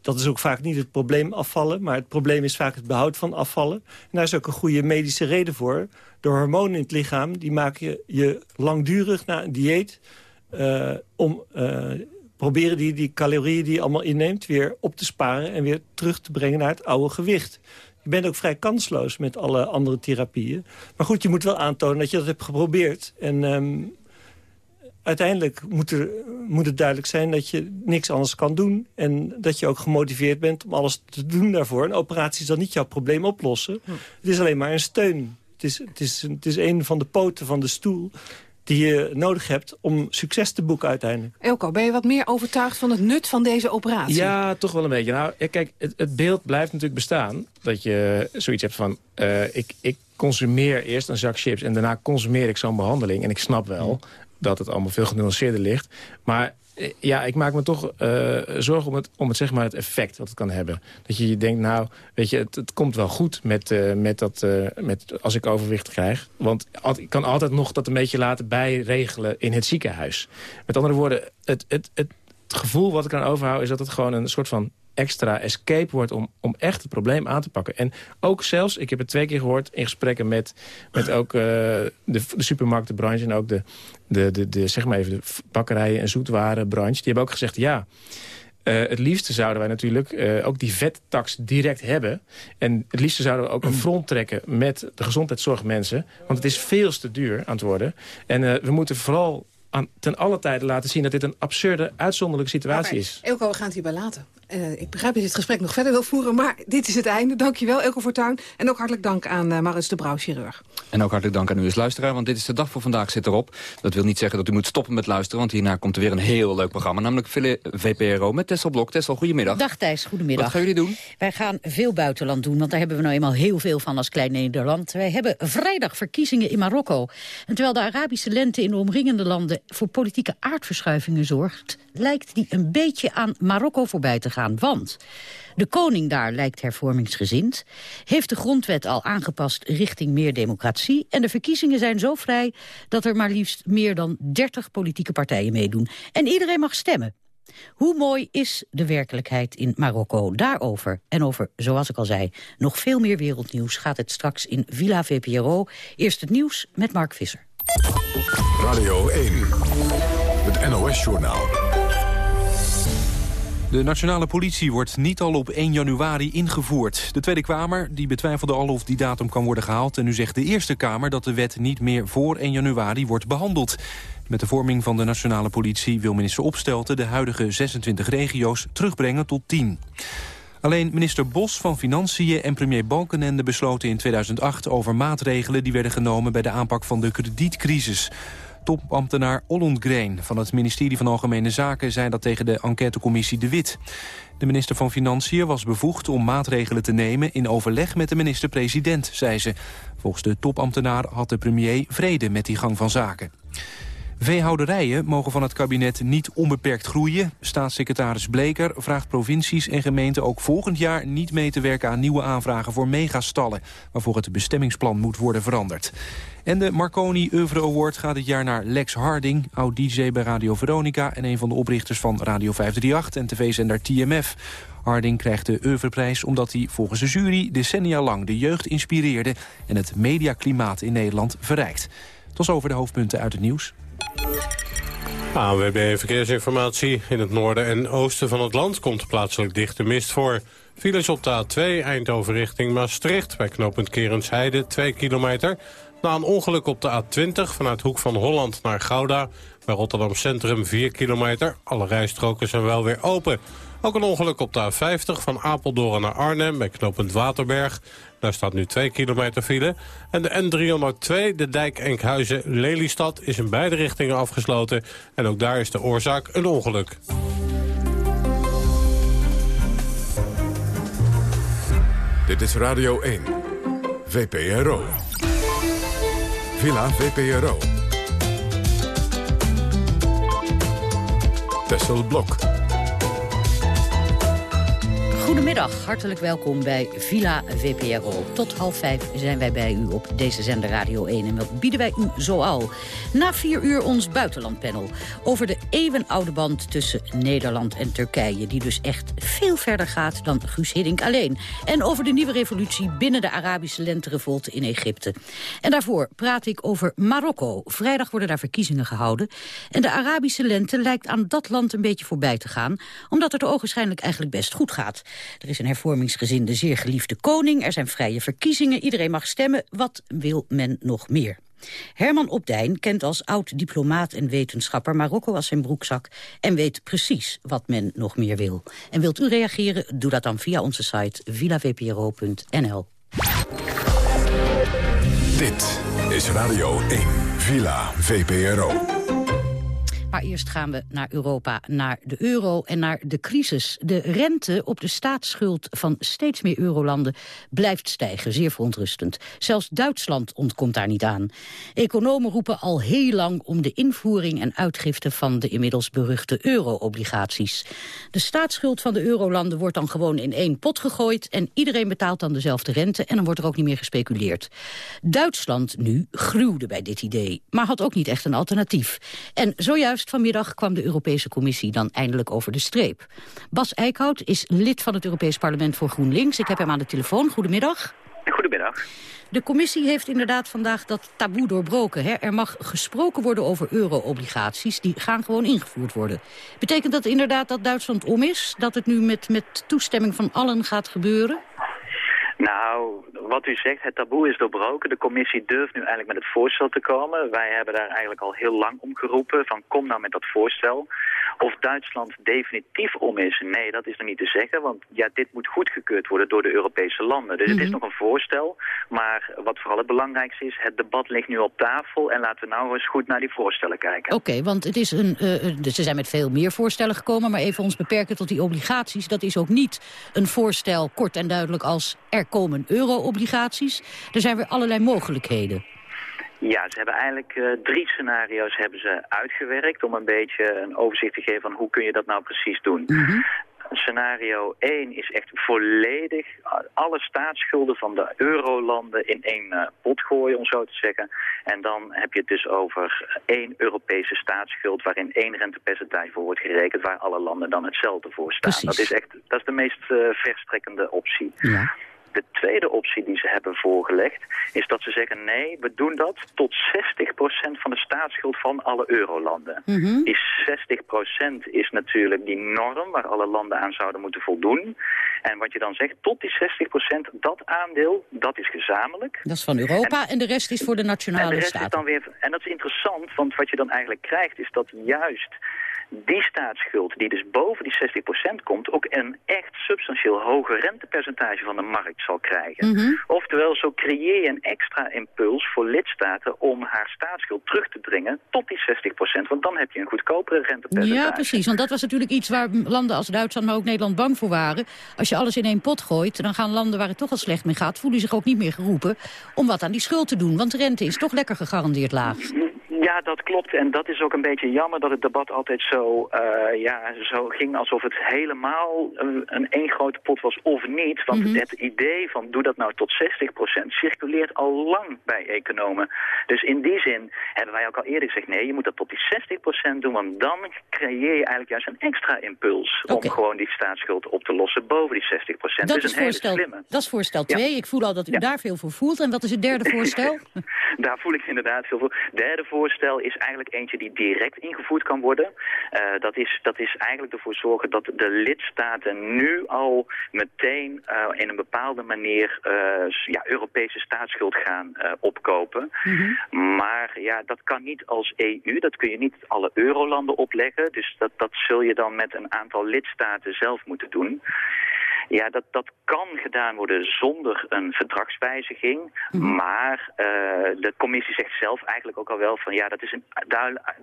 Dat is ook vaak niet het probleem afvallen, maar het probleem is vaak het behoud van afvallen. En daar is ook een goede medische reden voor. De hormonen in het lichaam die maken je langdurig na een dieet... Uh, om proberen die, die calorieën die je allemaal inneemt... weer op te sparen en weer terug te brengen naar het oude gewicht. Je bent ook vrij kansloos met alle andere therapieën. Maar goed, je moet wel aantonen dat je dat hebt geprobeerd. En um, uiteindelijk moet, er, moet het duidelijk zijn dat je niks anders kan doen. En dat je ook gemotiveerd bent om alles te doen daarvoor. Een operatie zal niet jouw probleem oplossen. Hm. Het is alleen maar een steun. Het is, het, is, het is een van de poten van de stoel die je nodig hebt om succes te boeken uiteindelijk. Elko, ben je wat meer overtuigd van het nut van deze operatie? Ja, toch wel een beetje. Nou, kijk, het, het beeld blijft natuurlijk bestaan. Dat je zoiets hebt van, uh, ik, ik consumeer eerst een zak chips... en daarna consumeer ik zo'n behandeling. En ik snap wel dat het allemaal veel genuanceerder ligt. Maar eh, ja, ik maak me toch uh, zorgen om het, om het, zeg maar het effect wat het kan hebben. Dat je denkt, nou, weet je, het, komt wel goed met, uh, met dat, met, als ik overwicht krijg. Want ik kan altijd nog dat een beetje laten bijregelen in het ziekenhuis. Met andere woorden, het, het, het, het gevoel wat ik aan overhoud... is dat het gewoon een soort van extra escape wordt om, om echt het probleem aan te pakken. En ook zelfs, ik heb het twee keer gehoord in gesprekken met, met ook uh, de, de supermarktenbranche... en ook de, de, de, de, zeg maar even de bakkerijen- en zoetwarenbranche. Die hebben ook gezegd, ja... Uh, het liefste zouden wij natuurlijk uh, ook die vettax direct hebben. En het liefste zouden we ook een front trekken met de gezondheidszorgmensen. Want het is veel te duur aan het worden. En uh, we moeten vooral aan, ten alle tijde laten zien dat dit een absurde, uitzonderlijke situatie maar, is. Elko, we gaan het hierbij laten. Uh, ik begrijp dat je het gesprek nog verder wil voeren, maar dit is het einde. Dankjewel, Elko Fortuyn. En ook hartelijk dank aan uh, Maris de Brouw, chirurg. En ook hartelijk dank aan u als luisteraar, want dit is de dag voor vandaag zit erop. Dat wil niet zeggen dat u moet stoppen met luisteren, want hierna komt er weer een heel leuk programma. Namelijk VPRO met Tessel Blok. Tessel, goedemiddag. Dag Thijs, goedemiddag. Wat gaan jullie doen? Wij gaan veel buitenland doen, want daar hebben we nou eenmaal heel veel van als klein Nederland. Wij hebben vrijdag verkiezingen in Marokko. En terwijl de Arabische lente in de omringende landen voor politieke aardverschuivingen zorgt, lijkt die een beetje aan Marokko voorbij te gaan. Want... De koning daar lijkt hervormingsgezind, heeft de grondwet al aangepast richting meer democratie en de verkiezingen zijn zo vrij dat er maar liefst meer dan 30 politieke partijen meedoen. En iedereen mag stemmen. Hoe mooi is de werkelijkheid in Marokko? Daarover en over, zoals ik al zei, nog veel meer wereldnieuws... gaat het straks in Villa VPRO. Eerst het nieuws met Mark Visser. Radio 1, het NOS-journaal. De nationale politie wordt niet al op 1 januari ingevoerd. De Tweede Kamer die betwijfelde al of die datum kan worden gehaald... en nu zegt de Eerste Kamer dat de wet niet meer voor 1 januari wordt behandeld. Met de vorming van de nationale politie wil minister Opstelten... de huidige 26 regio's terugbrengen tot 10. Alleen minister Bos van Financiën en premier Balkenende besloten in 2008 over maatregelen die werden genomen bij de aanpak van de kredietcrisis. Topambtenaar Ollongren van het ministerie van Algemene Zaken zei dat tegen de enquêtecommissie De Wit. De minister van Financiën was bevoegd om maatregelen te nemen in overleg met de minister-president, zei ze. Volgens de topambtenaar had de premier vrede met die gang van zaken. Veehouderijen mogen van het kabinet niet onbeperkt groeien. Staatssecretaris Bleker vraagt provincies en gemeenten ook volgend jaar niet mee te werken aan nieuwe aanvragen voor megastallen, waarvoor het bestemmingsplan moet worden veranderd. En de Marconi Oeuvre Award gaat dit jaar naar Lex Harding, oud-dj bij Radio Veronica en een van de oprichters van Radio 538 en tv-zender TMF. Harding krijgt de Oeuvreprijs omdat hij volgens de jury decennia lang de jeugd inspireerde en het mediaklimaat in Nederland verrijkt. Tot over de hoofdpunten uit het nieuws. ANWB Verkeersinformatie. In het noorden en oosten van het land komt plaatselijk dichte mist voor. Files op de A2 Eindhoven richting Maastricht bij knooppunt Kerensheide 2 kilometer. Na een ongeluk op de A20 vanuit Hoek van Holland naar Gouda... bij Rotterdam Centrum 4 kilometer. Alle rijstroken zijn wel weer open. Ook een ongeluk op de A50 van Apeldoorn naar Arnhem bij knooppunt Waterberg. Daar staat nu 2 kilometer file. En de N302, de dijk Enkhuizen-Lelystad, is in beide richtingen afgesloten. En ook daar is de oorzaak een ongeluk. Dit is Radio 1, VPRO. Villa VPRO. Tessel Blok. Goedemiddag, hartelijk welkom bij Villa VPRO. Tot half vijf zijn wij bij u op deze zender Radio 1. En wat bieden wij u zoal? Na vier uur ons buitenlandpanel over de eeuwenoude band tussen Nederland en Turkije... die dus echt veel verder gaat dan Guus Hiddink alleen. En over de nieuwe revolutie binnen de Arabische lenterevolte in Egypte. En daarvoor praat ik over Marokko. Vrijdag worden daar verkiezingen gehouden. En de Arabische lente lijkt aan dat land een beetje voorbij te gaan... omdat het ogenschijnlijk eigenlijk best goed gaat. Er is een hervormingsgezinde, zeer geliefde koning. Er zijn vrije verkiezingen. Iedereen mag stemmen. Wat wil men nog meer? Herman Opdijn kent als oud-diplomaat en wetenschapper Marokko als zijn broekzak... en weet precies wat men nog meer wil. En wilt u reageren? Doe dat dan via onze site villavpro.nl. Dit is Radio 1, Villa VPRO. Eerst gaan we naar Europa, naar de euro en naar de crisis. De rente op de staatsschuld van steeds meer eurolanden blijft stijgen, zeer verontrustend. Zelfs Duitsland ontkomt daar niet aan. Economen roepen al heel lang om de invoering en uitgifte van de inmiddels beruchte euro-obligaties. De staatsschuld van de eurolanden wordt dan gewoon in één pot gegooid en iedereen betaalt dan dezelfde rente en dan wordt er ook niet meer gespeculeerd. Duitsland nu gruwde bij dit idee, maar had ook niet echt een alternatief. En zojuist vanmiddag kwam de Europese Commissie dan eindelijk over de streep. Bas Eickhout is lid van het Europees Parlement voor GroenLinks. Ik heb hem aan de telefoon. Goedemiddag. Goedemiddag. De commissie heeft inderdaad vandaag dat taboe doorbroken. Hè? Er mag gesproken worden over euro-obligaties. Die gaan gewoon ingevoerd worden. Betekent dat inderdaad dat Duitsland om is? Dat het nu met, met toestemming van allen gaat gebeuren? Nou, wat u zegt, het taboe is doorbroken. De commissie durft nu eigenlijk met het voorstel te komen. Wij hebben daar eigenlijk al heel lang om geroepen van kom nou met dat voorstel. Of Duitsland definitief om is, nee, dat is nog niet te zeggen. Want ja, dit moet goedgekeurd worden door de Europese landen. Dus het is mhm. nog een voorstel. Maar wat vooral het belangrijkste is, het debat ligt nu op tafel. En laten we nou eens goed naar die voorstellen kijken. Oké, want het is een, uh, ze zijn met veel meer voorstellen gekomen. Maar even ons beperken tot die obligaties. Dat is ook niet een voorstel kort en duidelijk als er komen euro-obligaties. Er zijn weer allerlei mogelijkheden. Ja, ze hebben eigenlijk uh, drie scenario's hebben ze uitgewerkt... om een beetje een overzicht te geven van hoe kun je dat nou precies doen. Mm Scenario 1 is echt volledig alle staatsschulden van de eurolanden in één uh, pot gooien, om zo te zeggen. En dan heb je het dus over één Europese staatsschuld waarin één rentepercentage voor wordt gerekend, waar alle landen dan hetzelfde voor staan. Dat is echt dat is de meest uh, verstrekkende optie. Ja. De tweede optie die ze hebben voorgelegd is dat ze zeggen nee, we doen dat tot 60% van de staatsschuld van alle eurolanden. Mm Die 60% is natuurlijk die norm waar alle landen aan zouden moeten voldoen. En wat je dan zegt, tot die 60%, dat aandeel, dat is gezamenlijk. Dat is van Europa en, de rest is voor de nationale en de rest staten. Is dan weer, en dat is interessant, want wat je dan eigenlijk krijgt is dat juist die staatsschuld die dus boven die 60% komt... ook een echt substantieel hoger rentepercentage van de markt zal krijgen. Mhm. Oftewel, zo creëer je een extra impuls voor lidstaten... om haar staatsschuld terug te dringen tot die 60%. Want dan heb je een goedkopere rentepercentage. Ja, precies. Want dat was natuurlijk iets waar landen als Duitsland... maar ook Nederland bang voor waren. Als je alles in één pot gooit, dan gaan landen waar het toch al slecht mee gaat... voelen zich ook niet meer geroepen om wat aan die schuld te doen. Want de rente is toch lekker gegarandeerd laag. Ja, dat klopt. En dat is ook een beetje jammer dat het debat altijd zo, uh, ja, zo ging alsof het helemaal een, een één grote pot was of niet. Want mhm. het idee van doe dat nou tot 60% circuleert al lang bij economen. Dus in die zin hebben wij ook al eerder gezegd, nee, je moet dat tot die 60% doen. Want dan creëer je eigenlijk juist een extra impuls om gewoon die staatsschuld op te lossen boven die 60%. Dat, dat is een voorstel, hele slimme. Dat is voorstel 2. Ik voel al dat u daar veel voor voelt. En wat is het derde voorstel? daar voel ik inderdaad veel voor. Derde voorstel voorstel is eigenlijk eentje die direct ingevoerd kan worden. Uh, dat, is, dat is eigenlijk ervoor zorgen dat de lidstaten nu al meteen uh, in een bepaalde manier uh, ja, Europese staatsschuld gaan opkopen. Mm -hmm. Maar ja, dat kan niet als EU, dat kun je niet alle eurolanden opleggen. Dus dat, dat zul je dan met een aantal lidstaten zelf moeten doen. Ja, dat, dat kan gedaan worden zonder een verdragswijziging. Mhm. Maar uh, de commissie zegt zelf eigenlijk ook al wel van... ja, dat is een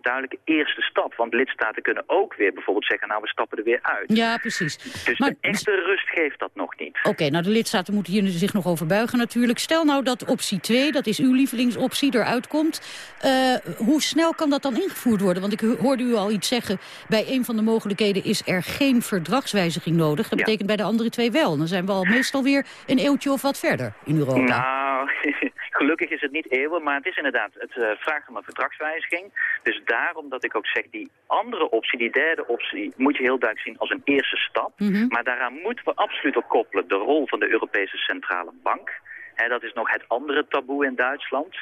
duidelijke eerste stap. Want lidstaten kunnen ook weer bijvoorbeeld zeggen... nou, we stappen er weer uit. Ja, precies. Dus maar, echte rust geeft dat nog niet. Oké, nou de lidstaten moeten hier zich nog over buigen natuurlijk. Stel nou dat optie 2, dat is uw lievelingsoptie, eruit komt. Uh, hoe snel kan dat dan ingevoerd worden? Want ik hoorde u al iets zeggen... bij een van de mogelijkheden is er geen verdragswijziging nodig. Dat betekent bij de andere twee wel. Dan zijn we al meestal weer een eeuwtje of wat verder in Europa. Nou, gelukkig is het niet eeuwen, maar het is inderdaad, het uh, vraagt om een verdragswijziging. Dus daarom dat ik ook zeg, die andere optie, die derde optie, moet je heel duidelijk zien als een eerste stap. Mhm. Maar daaraan moeten we absoluut ook koppelen de rol van de Europese Centrale Bank dat is nog het andere taboe in Duitsland.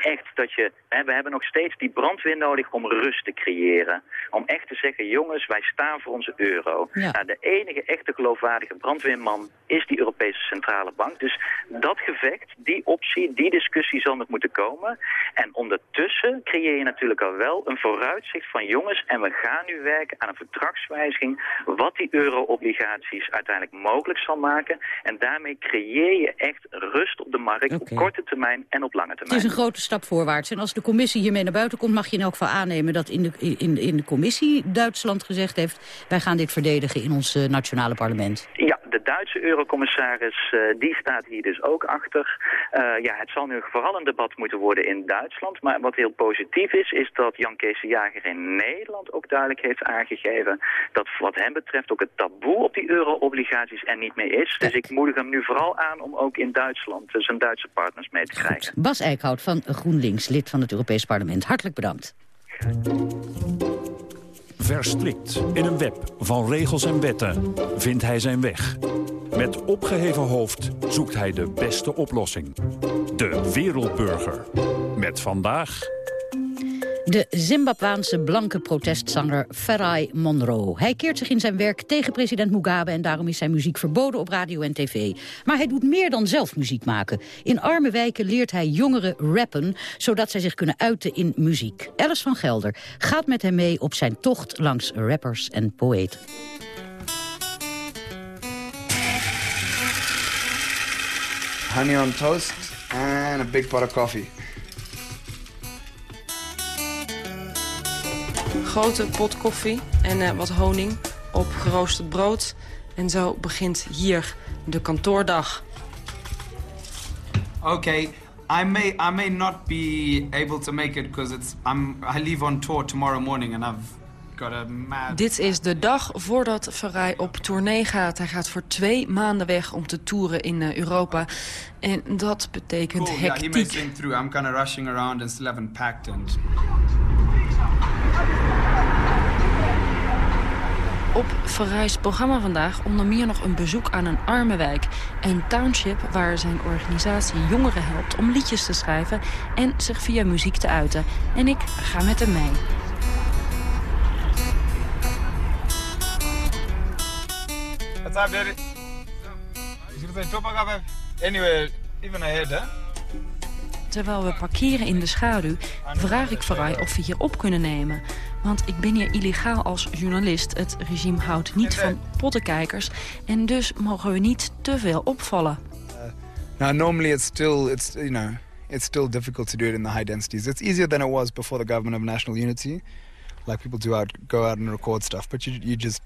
Echt dat je, we hebben nog steeds die brandweer nodig om rust te creëren. Om echt te zeggen, jongens, wij staan voor onze euro. Nou, de enige echte geloofwaardige brandweerman is die Europese Centrale Bank. Dus dat gevecht, die optie, die discussie zal nog moeten komen. En ondertussen creëer je natuurlijk al wel een vooruitzicht van jongens, en we gaan nu werken aan een verdragswijziging, wat die euro-obligaties uiteindelijk mogelijk zal maken. En daarmee creëer je echt rust op de markt op korte termijn en op lange termijn. Het is een grote stap voorwaarts. En als de commissie hiermee naar buiten komt, mag je in elk geval aannemen dat in de, in, in de commissie Duitsland gezegd heeft, wij gaan dit verdedigen in ons uh, nationale parlement. Ja, de Duitse eurocommissaris, uh, die staat hier dus ook achter. Uh, ja, het zal nu vooral een debat moeten worden in Duitsland. Maar wat heel positief is, is dat Jan Kees de Jager in Nederland ook duidelijk heeft aangegeven dat wat hem betreft ook het taboe op die euro-obligaties er niet meer is. Dus ik moedig hem nu vooral aan om ook in Duitsland zijn Duitse partners mee te krijgen. Bas Eickhout van GroenLinks, lid van het Europees Parlement. Hartelijk bedankt. Verstrikt in een web van regels en wetten vindt hij zijn weg. Met opgeheven hoofd zoekt hij de beste oplossing. De wereldburger. Met vandaag... De Zimbabwaanse blanke protestzanger Farai Monroe. Hij keert zich in zijn werk tegen president Mugabe... en daarom is zijn muziek verboden op radio en tv. Maar hij doet meer dan zelf muziek maken. In arme wijken leert hij jongeren rappen... zodat zij zich kunnen uiten in muziek. Alice van Gelder gaat met hem mee op zijn tocht langs rappers en poëten. Honey on toast and a big pot of coffee. Grote pot koffie en uh, wat honing op geroosterd brood. En zo begint hier de kantoordag. Okay, I may I may not be able to make it because it's I'm I leave on tour tomorrow morning and I've Dit is de dag voordat Farai op tournee gaat. Hij gaat voor twee maanden weg om te toeren in uh, Europa. En dat betekent cool, hectiek. Yeah, he may through. I'm kind of rushing around and still haven't packed and... Op Farais programma vandaag onder meer nog een bezoek aan een arme wijk. Een township waar zijn organisatie jongeren helpt om liedjes te schrijven... en zich via muziek te uiten. En ik ga met hem mee. What's up, daddy? Anyway, even ahead, hè? Terwijl we parkeren in de schaduw, vraag ik Farai of we hier op kunnen nemen. Want ik ben hier illegaal als journalist. Het regime houdt niet van pottenkijkers. En dus mogen we niet te veel opvallen. Now, normally it's still, it's, you know, it's still difficult to do it in the high densities. It's easier than it was before the government of national unity. Like people do out, go out and record stuff. But you, you just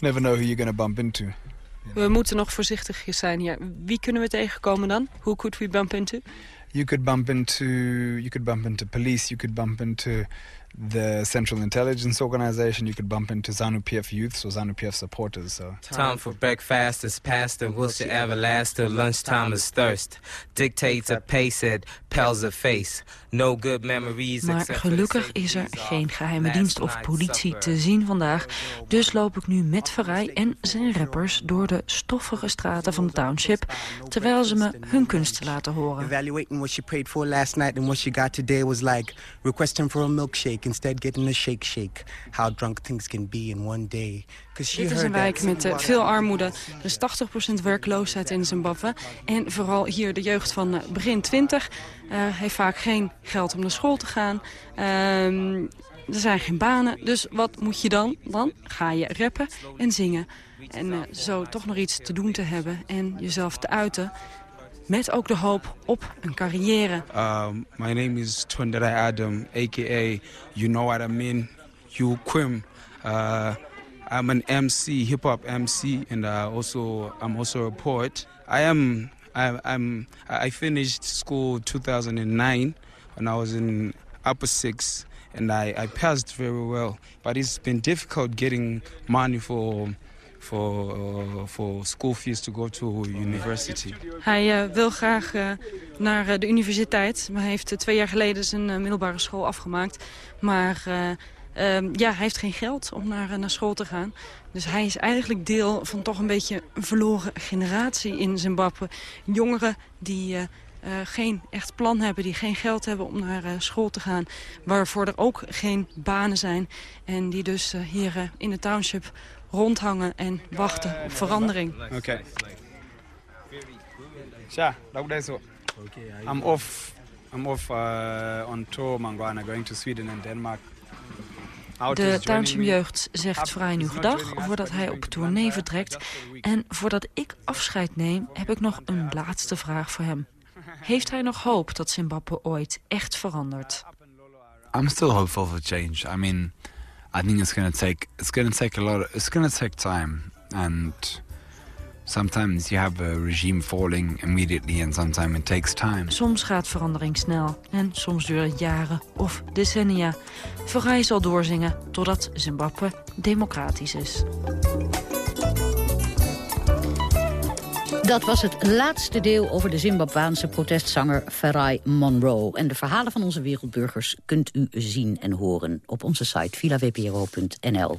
never know who you're going to bump into. We moeten nog voorzichtig zijn hier. Wie kunnen we tegenkomen dan? Who could we bump into? You could bump into you could bump into police. You could bump into the Central Intelligence Organization. You could bump into ZANU-PF youths or ZANU-PF supporters. So time for breakfast is past and will she ever last till lunchtime is thirst. Dictates a pace it, pels a face. No good memories. Maar gelukkig is er geen geheime dienst of politie te zien vandaag. Dus loop ik nu met Farai en zijn rappers door de stoffige straten van de township, terwijl ze me hun kunsten laten horen. Evaluating what she prayed for last night and what she got today was like requesting for a milkshake instead getting a shake shake. How drunk things can be in one day. Dit is een wijk met uh, veel armoede. Er is 80% werkloosheid in Zimbabwe. En vooral hier de jeugd van uh, begin 20 uh, heeft vaak geen geld om naar school te gaan. er zijn geen banen. Dus wat moet je dan? Dan ga je rappen en zingen. En zo toch nog iets te doen te hebben en jezelf te uiten. Met ook de hoop op een carrière. Um, my name is Twendere Adam, a.k.a. You Know What I Mean, You Quim. Uh, I'm an MC, hip-hop MC, and uh, also I'm also a poet. I am I, I'm I finished school 2009 when I was in upper six, and I, I passed very well. But it's been difficult getting money for for uh, for school fees to go to university. Hij uh, wil graag uh, naar de universiteit, maar hij heeft twee jaar geleden zijn middelbare school afgemaakt. Maar uh, ja, hij heeft geen geld om naar, naar school te gaan. Dus hij is eigenlijk deel van toch een beetje een verloren generatie in Zimbabwe. Jongeren die geen echt plan hebben, die geen geld hebben om naar school te gaan. Waarvoor er ook geen banen zijn. En die dus hier in de township rondhangen en wachten op verandering. Oké. Okay. Ja, dat is zo. I'm off, I'm off on tour, Mangwana, going to Sweden and Denmark. De township-jeugd zegt vrij nu gedag voordat hij op tournee vertrekt. En voordat ik afscheid neem, heb ik nog een laatste vraag voor hem. Heeft hij nog hoop dat Zimbabwe ooit echt verandert? I'm still hopeful for change. I mean, I think it's to take it's to take a lot. Of, it's to take time, and sometimes you have a regime falling immediately, and sometimes it takes time. Soms gaat verandering snel en soms duurt het jaren of decennia. Farai zal doorzingen totdat Zimbabwe democratisch is. Dat was het laatste deel over de Zimbabwaanse protestzanger Farai Monroe. En de verhalen van onze wereldburgers kunt u zien en horen op onze site vilawpro.nl.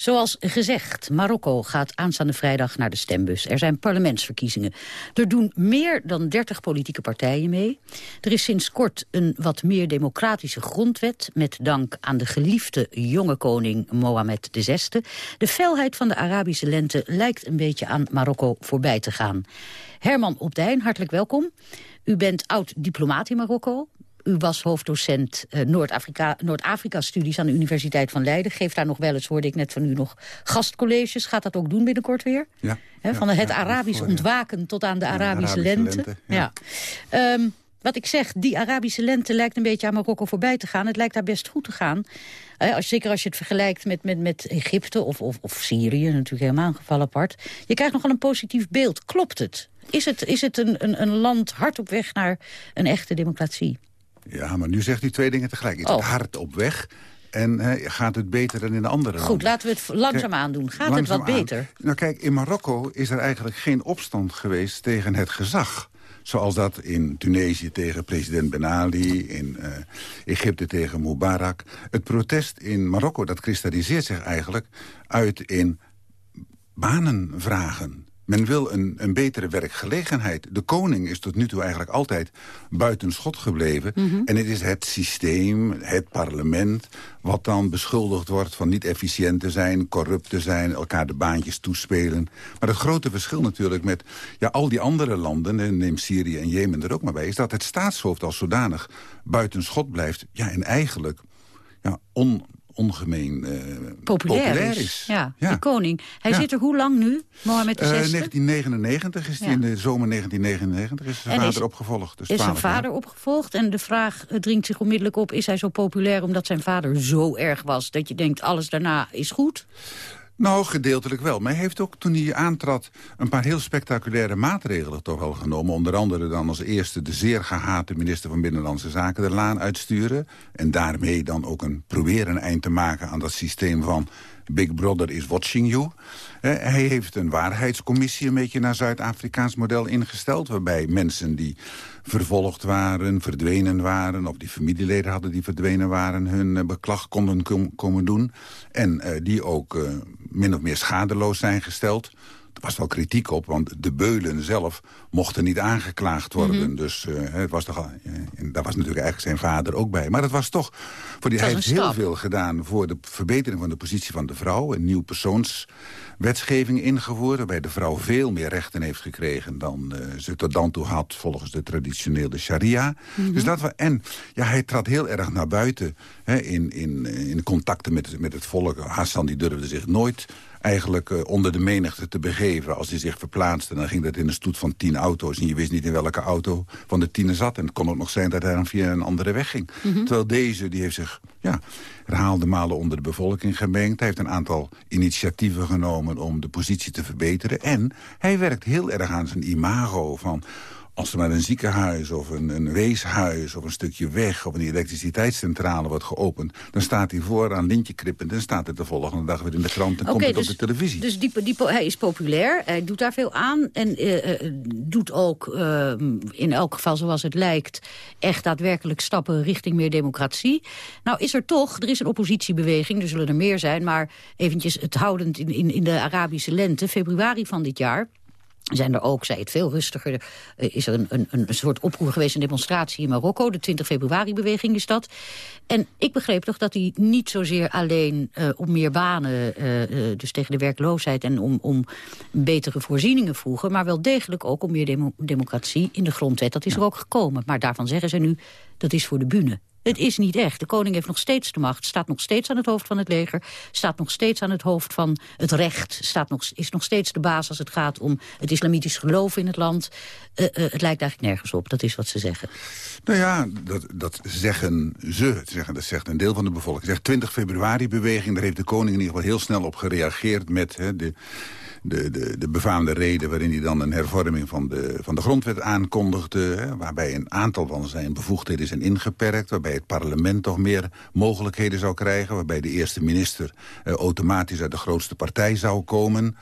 Zoals gezegd, Marokko gaat aanstaande vrijdag naar de stembus. Er zijn parlementsverkiezingen. Er doen meer dan 30 politieke partijen mee. Er is sinds kort een wat meer democratische grondwet... met dank aan de geliefde jonge koning Mohammed VI. De felheid van de Arabische lente lijkt een beetje aan Marokko voorbij te gaan. Herman Opdijn, hartelijk welkom. U bent oud-diplomaat in Marokko. U was hoofddocent uh, Noord-Afrika-studies aan de Universiteit van Leiden. Geeft daar nog wel eens, hoorde ik net van u, nog gastcolleges. Gaat dat ook doen binnenkort weer? Ja. He, van ja, het ja, Arabisch voor, ontwaken tot aan de Arabische, Arabische lente. lente, ja. Um, wat ik zeg, die Arabische lente lijkt een beetje aan Marokko voorbij te gaan. Het lijkt daar best goed te gaan. Als, zeker als je het vergelijkt met, met, met Egypte of, of, of Syrië, natuurlijk helemaal een geval apart. Je krijgt nogal een positief beeld. Klopt het? Is het, is het een, een, een land hard op weg naar een echte democratie? Ja, maar nu zegt u twee dingen tegelijk. Het is Oh. hard op weg. En gaat het beter dan in de andere Goed, landen? laten we het langzaam aandoen. Gaat het wat aan. beter? Nou kijk, in Marokko is er eigenlijk geen opstand geweest tegen het gezag. Zoals dat in Tunesië tegen president Ben Ali, in eh, Egypte tegen Mubarak. Het protest in Marokko, dat kristalliseert zich eigenlijk uit in banen vragen. Men wil een, een betere werkgelegenheid. De koning is tot nu toe eigenlijk altijd buiten schot gebleven. Mhm. En het is het systeem, het parlement... wat dan beschuldigd wordt van niet efficiënt te zijn... corrupt te zijn, elkaar de baantjes toespelen. Maar het grote verschil natuurlijk met ja, al die andere landen... en neem Syrië en Jemen er ook maar bij... is dat het staatshoofd als zodanig buiten schot blijft... ja, en eigenlijk ja, on, ongemeen eh, Populair, is. Ja, de koning. Hij zit er hoe lang nu, Mohammed Eh, VI? 1999 is hij Ja. in de zomer 1999 is zijn En vader is- opgevolgd. Dus is zijn 12 jaar. vader opgevolgd? En de vraag eh, dringt zich onmiddellijk op... is hij zo populair omdat zijn vader zo erg was... dat je denkt, alles daarna is goed? Nou, gedeeltelijk wel. Maar hij heeft ook toen hij aantrad een paar heel spectaculaire maatregelen toch wel genomen. Onder andere dan als eerste de zeer gehate minister van Binnenlandse Zaken de laan uitsturen. En daarmee dan ook een, proberen een eind te maken aan dat systeem van Big Brother is watching you. Eh, hij heeft een waarheidscommissie een beetje naar Zuid-Afrikaans model ingesteld... waarbij mensen die vervolgd waren, verdwenen waren... of die familieleden hadden die verdwenen waren... hun eh, beklag konden kom- komen doen. En eh, die ook eh, min of meer schadeloos zijn gesteld. Was wel kritiek op, want de beulen zelf mochten niet aangeklaagd worden. Mhm. Dus eh, het was toch, al- eh, en daar was natuurlijk eigenlijk zijn vader ook bij. Maar dat was toch, voor die, hij heeft heel veel gedaan voor de verbetering van de positie van de vrouw. Een nieuw persoonswetgeving ingevoerd, waarbij de vrouw veel meer rechten heeft gekregen dan eh, ze tot dan toe had volgens de traditionele sharia. Mhm. Dus dat en ja, hij trad heel erg naar buiten hè, in, in, in contacten met, met het volk. Hassan die durfde zich nooit eigenlijk eh, onder de menigte te begeven. Als hij zich verplaatste, dan ging dat in een stoet van tien auto's... en je wist niet in welke auto van de tien zat. En het kon ook nog zijn dat hij dan via een andere weg ging. Mhm. Terwijl deze, die heeft zich ja, herhaalde malen onder de bevolking gemengd. Hij heeft een aantal initiatieven genomen om de positie te verbeteren. En hij werkt heel erg aan zijn imago van... Als er maar een ziekenhuis of een, een weeshuis of een stukje weg... of een elektriciteitscentrale wordt geopend... dan staat hij voor aan lintje krippend... en staat het de volgende dag weer in de krant en komt het dus, op de televisie. Dus die, die, hij is populair, hij doet daar veel aan... en eh, eh, doet ook, eh, in elk geval zoals het lijkt... echt daadwerkelijk stappen richting meer democratie. Nou is er toch, er is een oppositiebeweging, er zullen er meer zijn... maar eventjes het houdend in, in, in de Arabische lente, februari van dit jaar zijn er ook, zij het veel rustiger, eh, is er een, een, een soort oproer geweest, een demonstratie in Marokko. De 20 februari-beweging is dat. En ik begreep toch dat hij niet zozeer alleen eh, om meer banen, eh, dus tegen de werkloosheid en om, om betere voorzieningen vroegen, maar wel degelijk ook om meer demo- democratie in de grondwet. Dat is er ook gekomen. Maar daarvan zeggen ze nu, dat is voor de bühne. Het is niet echt. De koning heeft nog steeds de macht, staat nog steeds aan het hoofd van het leger... staat nog steeds aan het hoofd van het recht... Staat nog, is nog steeds de baas als het gaat om het islamitisch geloof in het land. Eh, eh, het lijkt eigenlijk nergens op, dat is wat ze zeggen. Nou ja, dat, dat zeggen ze. Zeggen, dat zegt een deel van de bevolking. Zegt 20 februari-beweging, daar heeft de koning in ieder geval heel snel op gereageerd... met de, de, de, de befaamde reden waarin hij dan een hervorming van de, van de grondwet aankondigde... Hè, waarbij een aantal van zijn bevoegdheden zijn ingeperkt... waarbij het parlement toch meer mogelijkheden zou krijgen... waarbij de eerste minister eh, automatisch uit de grootste partij zou komen...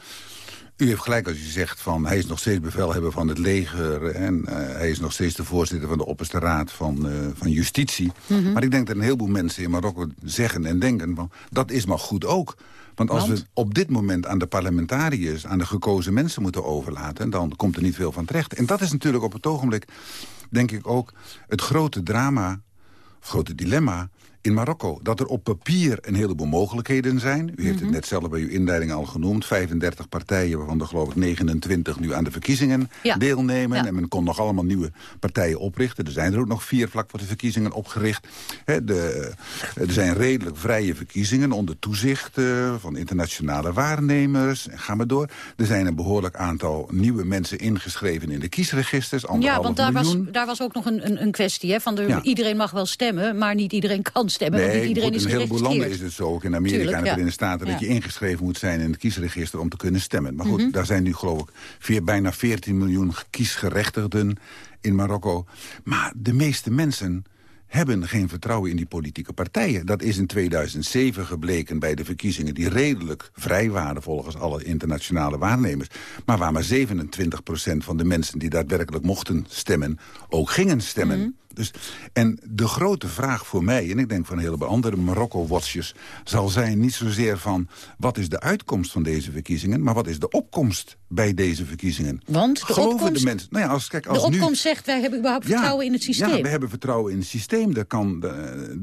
U heeft gelijk als u zegt van hij is nog steeds bevelhebber van het leger... en eh, hij is nog steeds de voorzitter van de opperste raad van, eh, van justitie. Mhm. Maar ik denk dat een heleboel mensen in Marokko zeggen en denken... van dat is maar goed ook. Want als Want? we op dit moment aan de parlementariërs... aan de gekozen mensen moeten overlaten... dan komt er niet veel van terecht. En dat is natuurlijk op het ogenblik, denk ik ook... het grote drama, of grote dilemma in Marokko. Dat er op papier een heleboel mogelijkheden zijn. U heeft Mhm. het net zelf bij uw inleiding al genoemd. 35 partijen, waarvan er geloof ik 29 nu aan de verkiezingen Ja. deelnemen. Ja. En men kon nog allemaal nieuwe partijen oprichten. Er zijn er ook nog vier vlak voor de verkiezingen opgericht. De, er zijn redelijk vrije verkiezingen onder toezicht van internationale waarnemers. Ga maar door. Er zijn een behoorlijk aantal nieuwe mensen ingeschreven in de kiesregisters. Ja, want daar was, daar was ook nog een, een, een kwestie. Hè, van de, Ja. Iedereen mag wel stemmen, maar niet iedereen kan stemmen. want niet Nee, iedereen goed, is in een heleboel landen is het zo, ook in Amerika Tuurlijk, en de. Verenigde Staten... dat je ingeschreven moet zijn in het kiesregister om te kunnen stemmen. Maar goed, Mhm. daar zijn nu geloof ik vier, bijna 14 miljoen kiesgerechtigden in Marokko. Maar de meeste mensen hebben geen vertrouwen in die politieke partijen. Dat is in 2007 gebleken bij de verkiezingen... die redelijk vrij waren volgens alle internationale waarnemers. Maar waar maar 27% van de mensen die daadwerkelijk mochten stemmen... ook gingen stemmen. Mhm. Dus, en de grote vraag voor mij, en ik denk van een heleboel andere Marokko-watchers... zal zijn niet zozeer van wat is de uitkomst van deze verkiezingen... maar wat is de opkomst bij deze verkiezingen. Want de Geloven opkomst, de mensen... Nou ja, als, kijk, als de opkomst zegt wij hebben überhaupt vertrouwen in het systeem. Ja, we hebben vertrouwen in het systeem. Er, kan,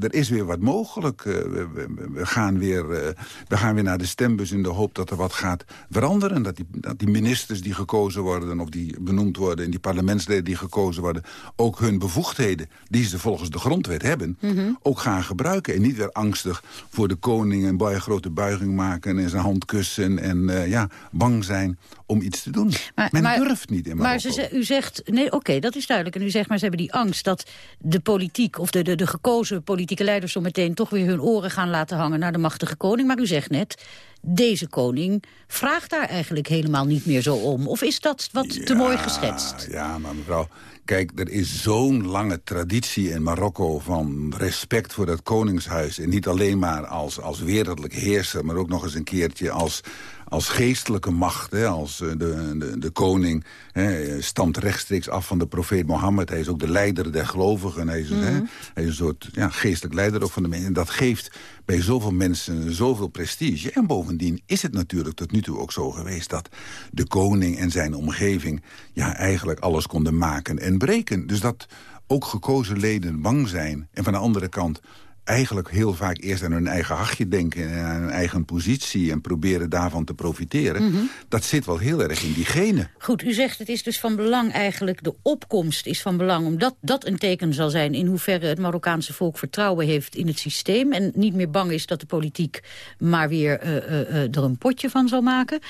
er is weer wat mogelijk. Eh, we, we, we, gaan weer, eh, we gaan weer naar de stembus in de hoop dat er wat gaat veranderen. Dat die, dat die ministers die gekozen worden of die benoemd worden... en die parlementsleden die gekozen worden... ook hun bevoegdheden die ze volgens de grondwet hebben... Mhm. ook gaan gebruiken. En niet weer angstig voor de koning een een grote buiging maken... en zijn hand kussen en uh, ja, bang zijn om iets te doen. Maar, Men durft niet in Maar ze, u zegt, nee, oké, dat is duidelijk. En u zegt, maar ze hebben die angst dat de politiek... of de, de, de gekozen politieke leiders zo meteen toch weer hun oren gaan laten hangen... naar de machtige koning. Maar u zegt net, deze koning vraagt daar eigenlijk helemaal niet meer zo om. Of is dat wat te mooi geschetst? Ja, maar mevrouw, Kijk, er is zo'n lange traditie in Marokko van respect voor het koningshuis. En niet alleen maar als, als wereldlijk heerser, maar ook nog eens een keertje als, als geestelijke macht. Hè, als eh, de, de, de koning hè, stamt rechtstreeks af van de profeet Mohammed. Hij is ook de leider der gelovigen. Hij is, hè, hij is een soort ja, geestelijk leider ook van de mensen. En dat geeft bij zoveel mensen zoveel prestige. En bovendien is het natuurlijk tot nu toe ook zo geweest... dat de koning en zijn omgeving ja, eigenlijk alles konden maken en breken. Dus dat ook gekozen leden bang zijn. En van de andere kant eigenlijk heel vaak eerst aan hun eigen hachje denken... en aan hun eigen positie en proberen daarvan te profiteren. Mhm. Dat zit wel heel erg in die genen. Goed, u zegt het is dus van belang eigenlijk... de opkomst is van belang, omdat dat een teken zal zijn... in hoeverre het Marokkaanse volk vertrouwen heeft in het systeem... en niet meer bang is dat de politiek maar weer uh, uh, er een potje van zal maken.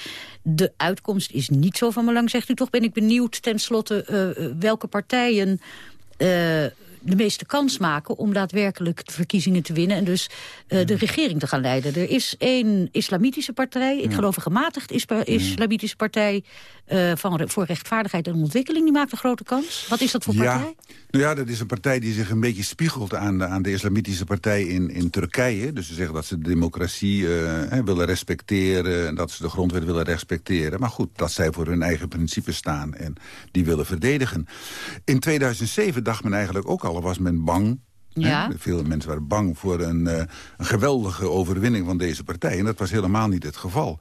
De uitkomst is niet zo van belang, zegt u toch. Ben ik benieuwd tenslotte welke partijen de meeste kans maken om daadwerkelijk de verkiezingen te winnen... en dus uh, de regering te gaan leiden. Er is één islamitische partij, ik geloof een gematigd islamitische partij... Uh, van, voor rechtvaardigheid en ontwikkeling, die maakt een grote kans. Wat is dat voor partij? Nou ja, dat is een partij die zich een beetje spiegelt aan de, aan de islamitische partij in, in Turkije. Dus ze zeggen dat ze de democratie uh, willen respecteren... en dat ze de grondwet willen respecteren. Maar goed, dat zij voor hun eigen principes staan en die willen verdedigen. In 2007 dacht men eigenlijk ook al was men bang ja. Veel mensen waren bang voor een, uh, een, geweldige overwinning van deze partij. En dat was helemaal niet het geval.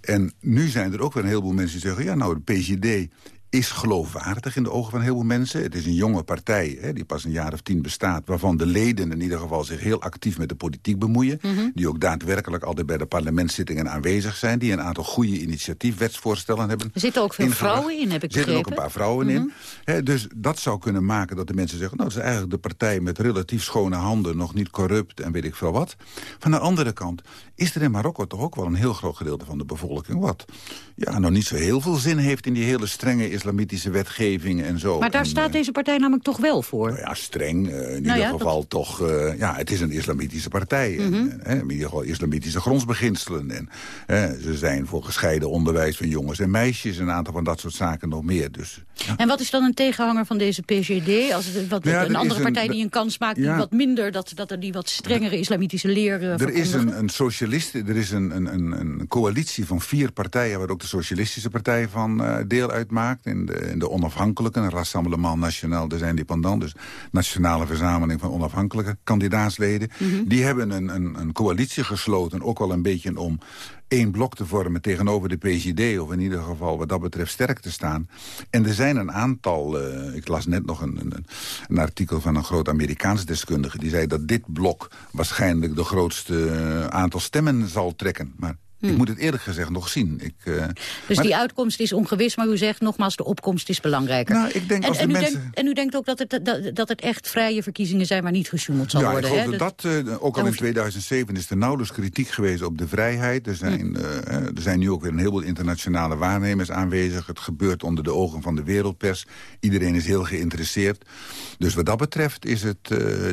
En nu zijn er ook weer een heleboel mensen die zeggen... ja, nou, de PGD is geloofwaardig in de ogen van heel veel mensen. Het is een jonge partij hè, die pas een jaar of tien bestaat... waarvan de leden in ieder geval zich heel actief met de politiek bemoeien. Mhm. Die ook daadwerkelijk altijd bij de parlementszittingen aanwezig zijn. Die een aantal goede initiatiefwetsvoorstellen hebben. Er zitten ook veel vrouwen in, heb ik begrepen. Er zitten ook een paar vrouwen in. Mhm. dus dat zou kunnen maken dat de mensen zeggen... nou, het is eigenlijk de partij met relatief schone handen... nog niet corrupt en weet ik veel wat. Van de andere kant is er in Marokko toch ook wel een heel groot gedeelte van de bevolking... wat ja, nog niet zo heel veel zin heeft in die hele strenge islamitische wetgeving en zo. Maar daar staat eh, deze partij namelijk toch wel voor? Nou ja, streng. Uh, in nou ieder geval toch... Uh, ja, het is een islamitische partij. Mm -hmm. en, in ieder geval islamitische grondsbeginselen. En ze zijn voor gescheiden onderwijs van jongens en meisjes. Een aantal van dat soort zaken nog meer. Dus, ja. En wat is dan een tegenhanger van deze PGD? Als het, wat, ja, een andere partij die een kans maakt... die wat minder, dat, dat er die wat strengere islamitische leer... er is een, een socialist, er is een, een, een, coalitie van vier partijen... waar ook de Socialistische Partij van uh, deel uitmaakt in de, in de onafhankelijke, Rassemblement National des Indépendants, dus Nationale Verzameling van Onafhankelijke kandidaatsleden. Mhm. Die hebben een, een, een coalitie gesloten, ook wel een beetje om één blok te vormen tegenover de PGD... of in ieder geval wat dat betreft sterk te staan. En er zijn een aantal... Uh, ik las net nog een, een, een, artikel van een groot Amerikaans deskundige... die zei dat dit blok waarschijnlijk de grootste eh, aantal stemmen zal trekken. Maar ik hm. moet het eerlijk gezegd nog zien. Ik, uh, dus die uitkomst is ongewis, maar u zegt nogmaals... de opkomst is belangrijker. Nou, ik denk en, als en, u mensen... denkt, en u denkt ook dat het, dat, dat het echt vrije verkiezingen zijn... waar niet gesjoemeld zal ja, worden. Ja, dat, uh, ook al in 2007 is er nauwelijks kritiek geweest op de vrijheid. Er zijn, hm. uh, er zijn nu ook weer een heleboel internationale waarnemers aanwezig. Het gebeurt onder de ogen van de wereldpers. Iedereen is heel geïnteresseerd. Dus wat dat betreft is het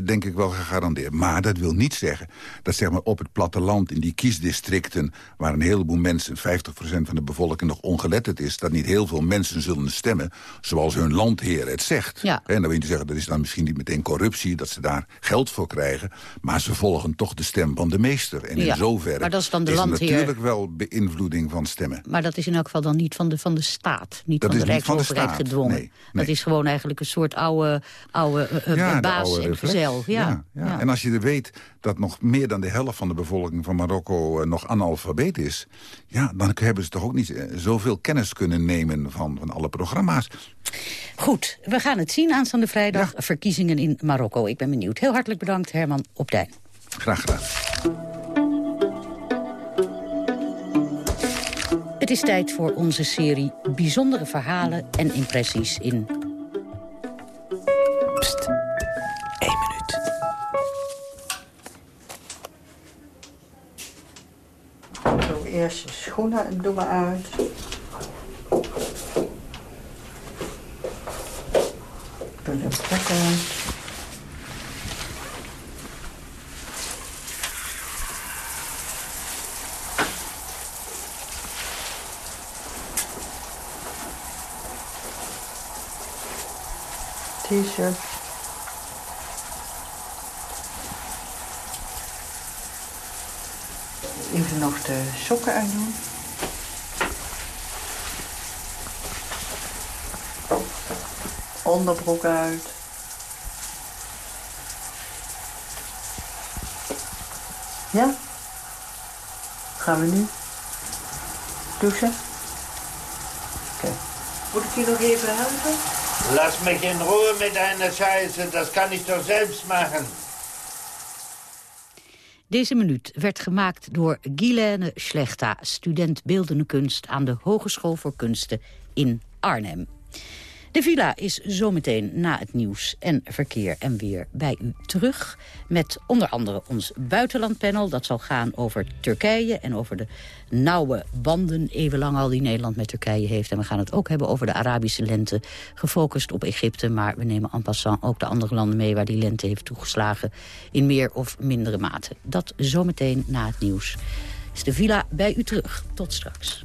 denk ik wel gegarandeerd. Maar dat wil niet zeggen dat zeg maar, op het platteland in die kiesdistricten waar een heleboel mensen, 50% van de bevolking nog ongeletterd is... dat niet heel veel mensen zullen stemmen zoals hun landheer het zegt. Ja. En dan wil je zeggen, dat is dan misschien niet meteen corruptie... dat ze daar geld voor krijgen, maar ze volgen toch de stem van de meester. En Ja, in zoverre maar dat is dan de er landheer. natuurlijk wel beïnvloeding van stemmen. Maar dat is in elk geval dan niet van de, van de staat. Niet Dat van de Rijksoverheid gedwongen. nee, Dat is gewoon eigenlijk een soort oude, oude eh, eh, Ja, baas oude en gezel. Ja. Ja, Ja. En als je er weet dat nog meer dan de helft van de bevolking van Marokko eh, nog analfabeet is... ja, dan hebben ze toch ook niet eh, zoveel kennis kunnen nemen van, van alle programma's. Goed, we gaan het zien aanstaande vrijdag. Verkiezingen in Marokko. Ik ben benieuwd. Heel hartelijk bedankt, Herman Opdijn. Graag gedaan. Het is tijd voor onze serie bijzondere verhalen en impressies in... eerst je schoenen en doe maar uit. Doe de plek uit. T-shirt. Even nog de sokken uitdoen. Onderbroek uit. Ja? Gaan we nu douchen? Oké. Moet ik je nog even helpen? Lass mich in Ruhe mit deiner Scheiße, das kann ich doch selbst machen. Deze minuut werd gemaakt door Guilaine Slechta... student beeldende kunst aan de Hogeschool voor Kunsten in Arnhem. De villa is zometeen na het nieuws en verkeer en weer bij u terug. Met onder andere ons buitenlandpanel. Dat zal gaan over Turkije en over de nauwe banden... eeuwenlang al die Nederland met Turkije heeft. En we gaan het ook hebben over de Arabische lente. Gefocust op Egypte, maar we nemen en passant ook de andere landen mee... waar die lente heeft toegeslagen in meer of mindere mate. Dat zometeen na het nieuws. Is de villa bij u terug. Tot straks.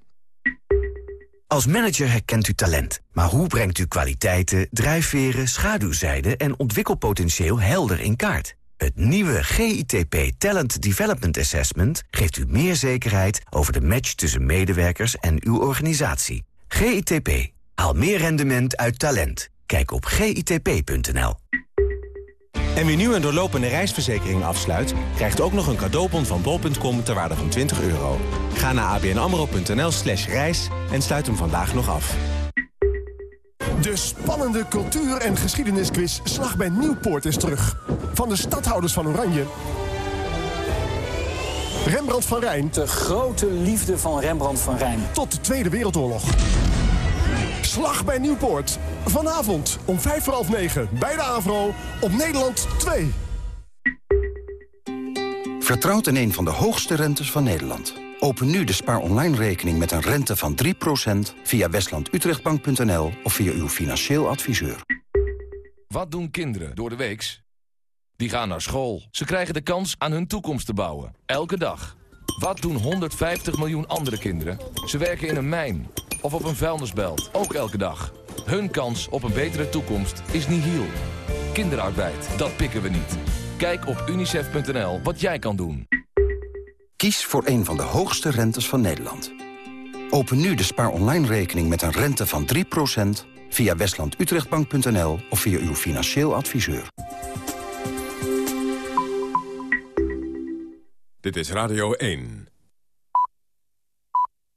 Als manager herkent u talent. Maar hoe brengt u kwaliteiten, drijfveren, schaduwzijden en ontwikkelpotentieel helder in kaart? Het nieuwe GITP Talent Development Assessment geeft u meer zekerheid over de match tussen medewerkers en uw organisatie. GITP. Haal meer rendement uit talent. Kijk op gitp.nl. En wie nu een doorlopende reisverzekering afsluit... krijgt ook nog een cadeaubon van bol.com ter waarde van 20 euro. Ga naar abnamro.nl slash reis en sluit hem vandaag nog af. De spannende cultuur- en geschiedenisquiz Slag bij Nieuwpoort is terug. Van de stadhouders van Oranje... Rembrandt van Rijn... De grote liefde van Rembrandt van Rijn. Tot de Tweede Wereldoorlog. Slag bij Nieuwpoort. Vanavond om vijf voor half negen bij de AVRO op Nederland 2. Vertrouwt in een van de hoogste rentes van Nederland. Open nu de spaar online rekening met een rente van 3% via westlandutrechtbank.nl of via uw financieel adviseur. Wat doen kinderen door de weeks? Die gaan naar school. Ze krijgen de kans aan hun toekomst te bouwen. Elke dag. Wat doen 150 miljoen andere kinderen? Ze werken in een mijn of op een vuilnisbelt. Ook elke dag. Hun kans op een betere toekomst is nihil. Kinderarbeid, dat pikken we niet. Kijk op unicef.nl wat jij kan doen. Kies voor een van de hoogste rentes van Nederland. Open nu de spaar online rekening met een rente van 3% via westlandutrechtbank.nl of via uw financieel adviseur. Dit is Radio 1.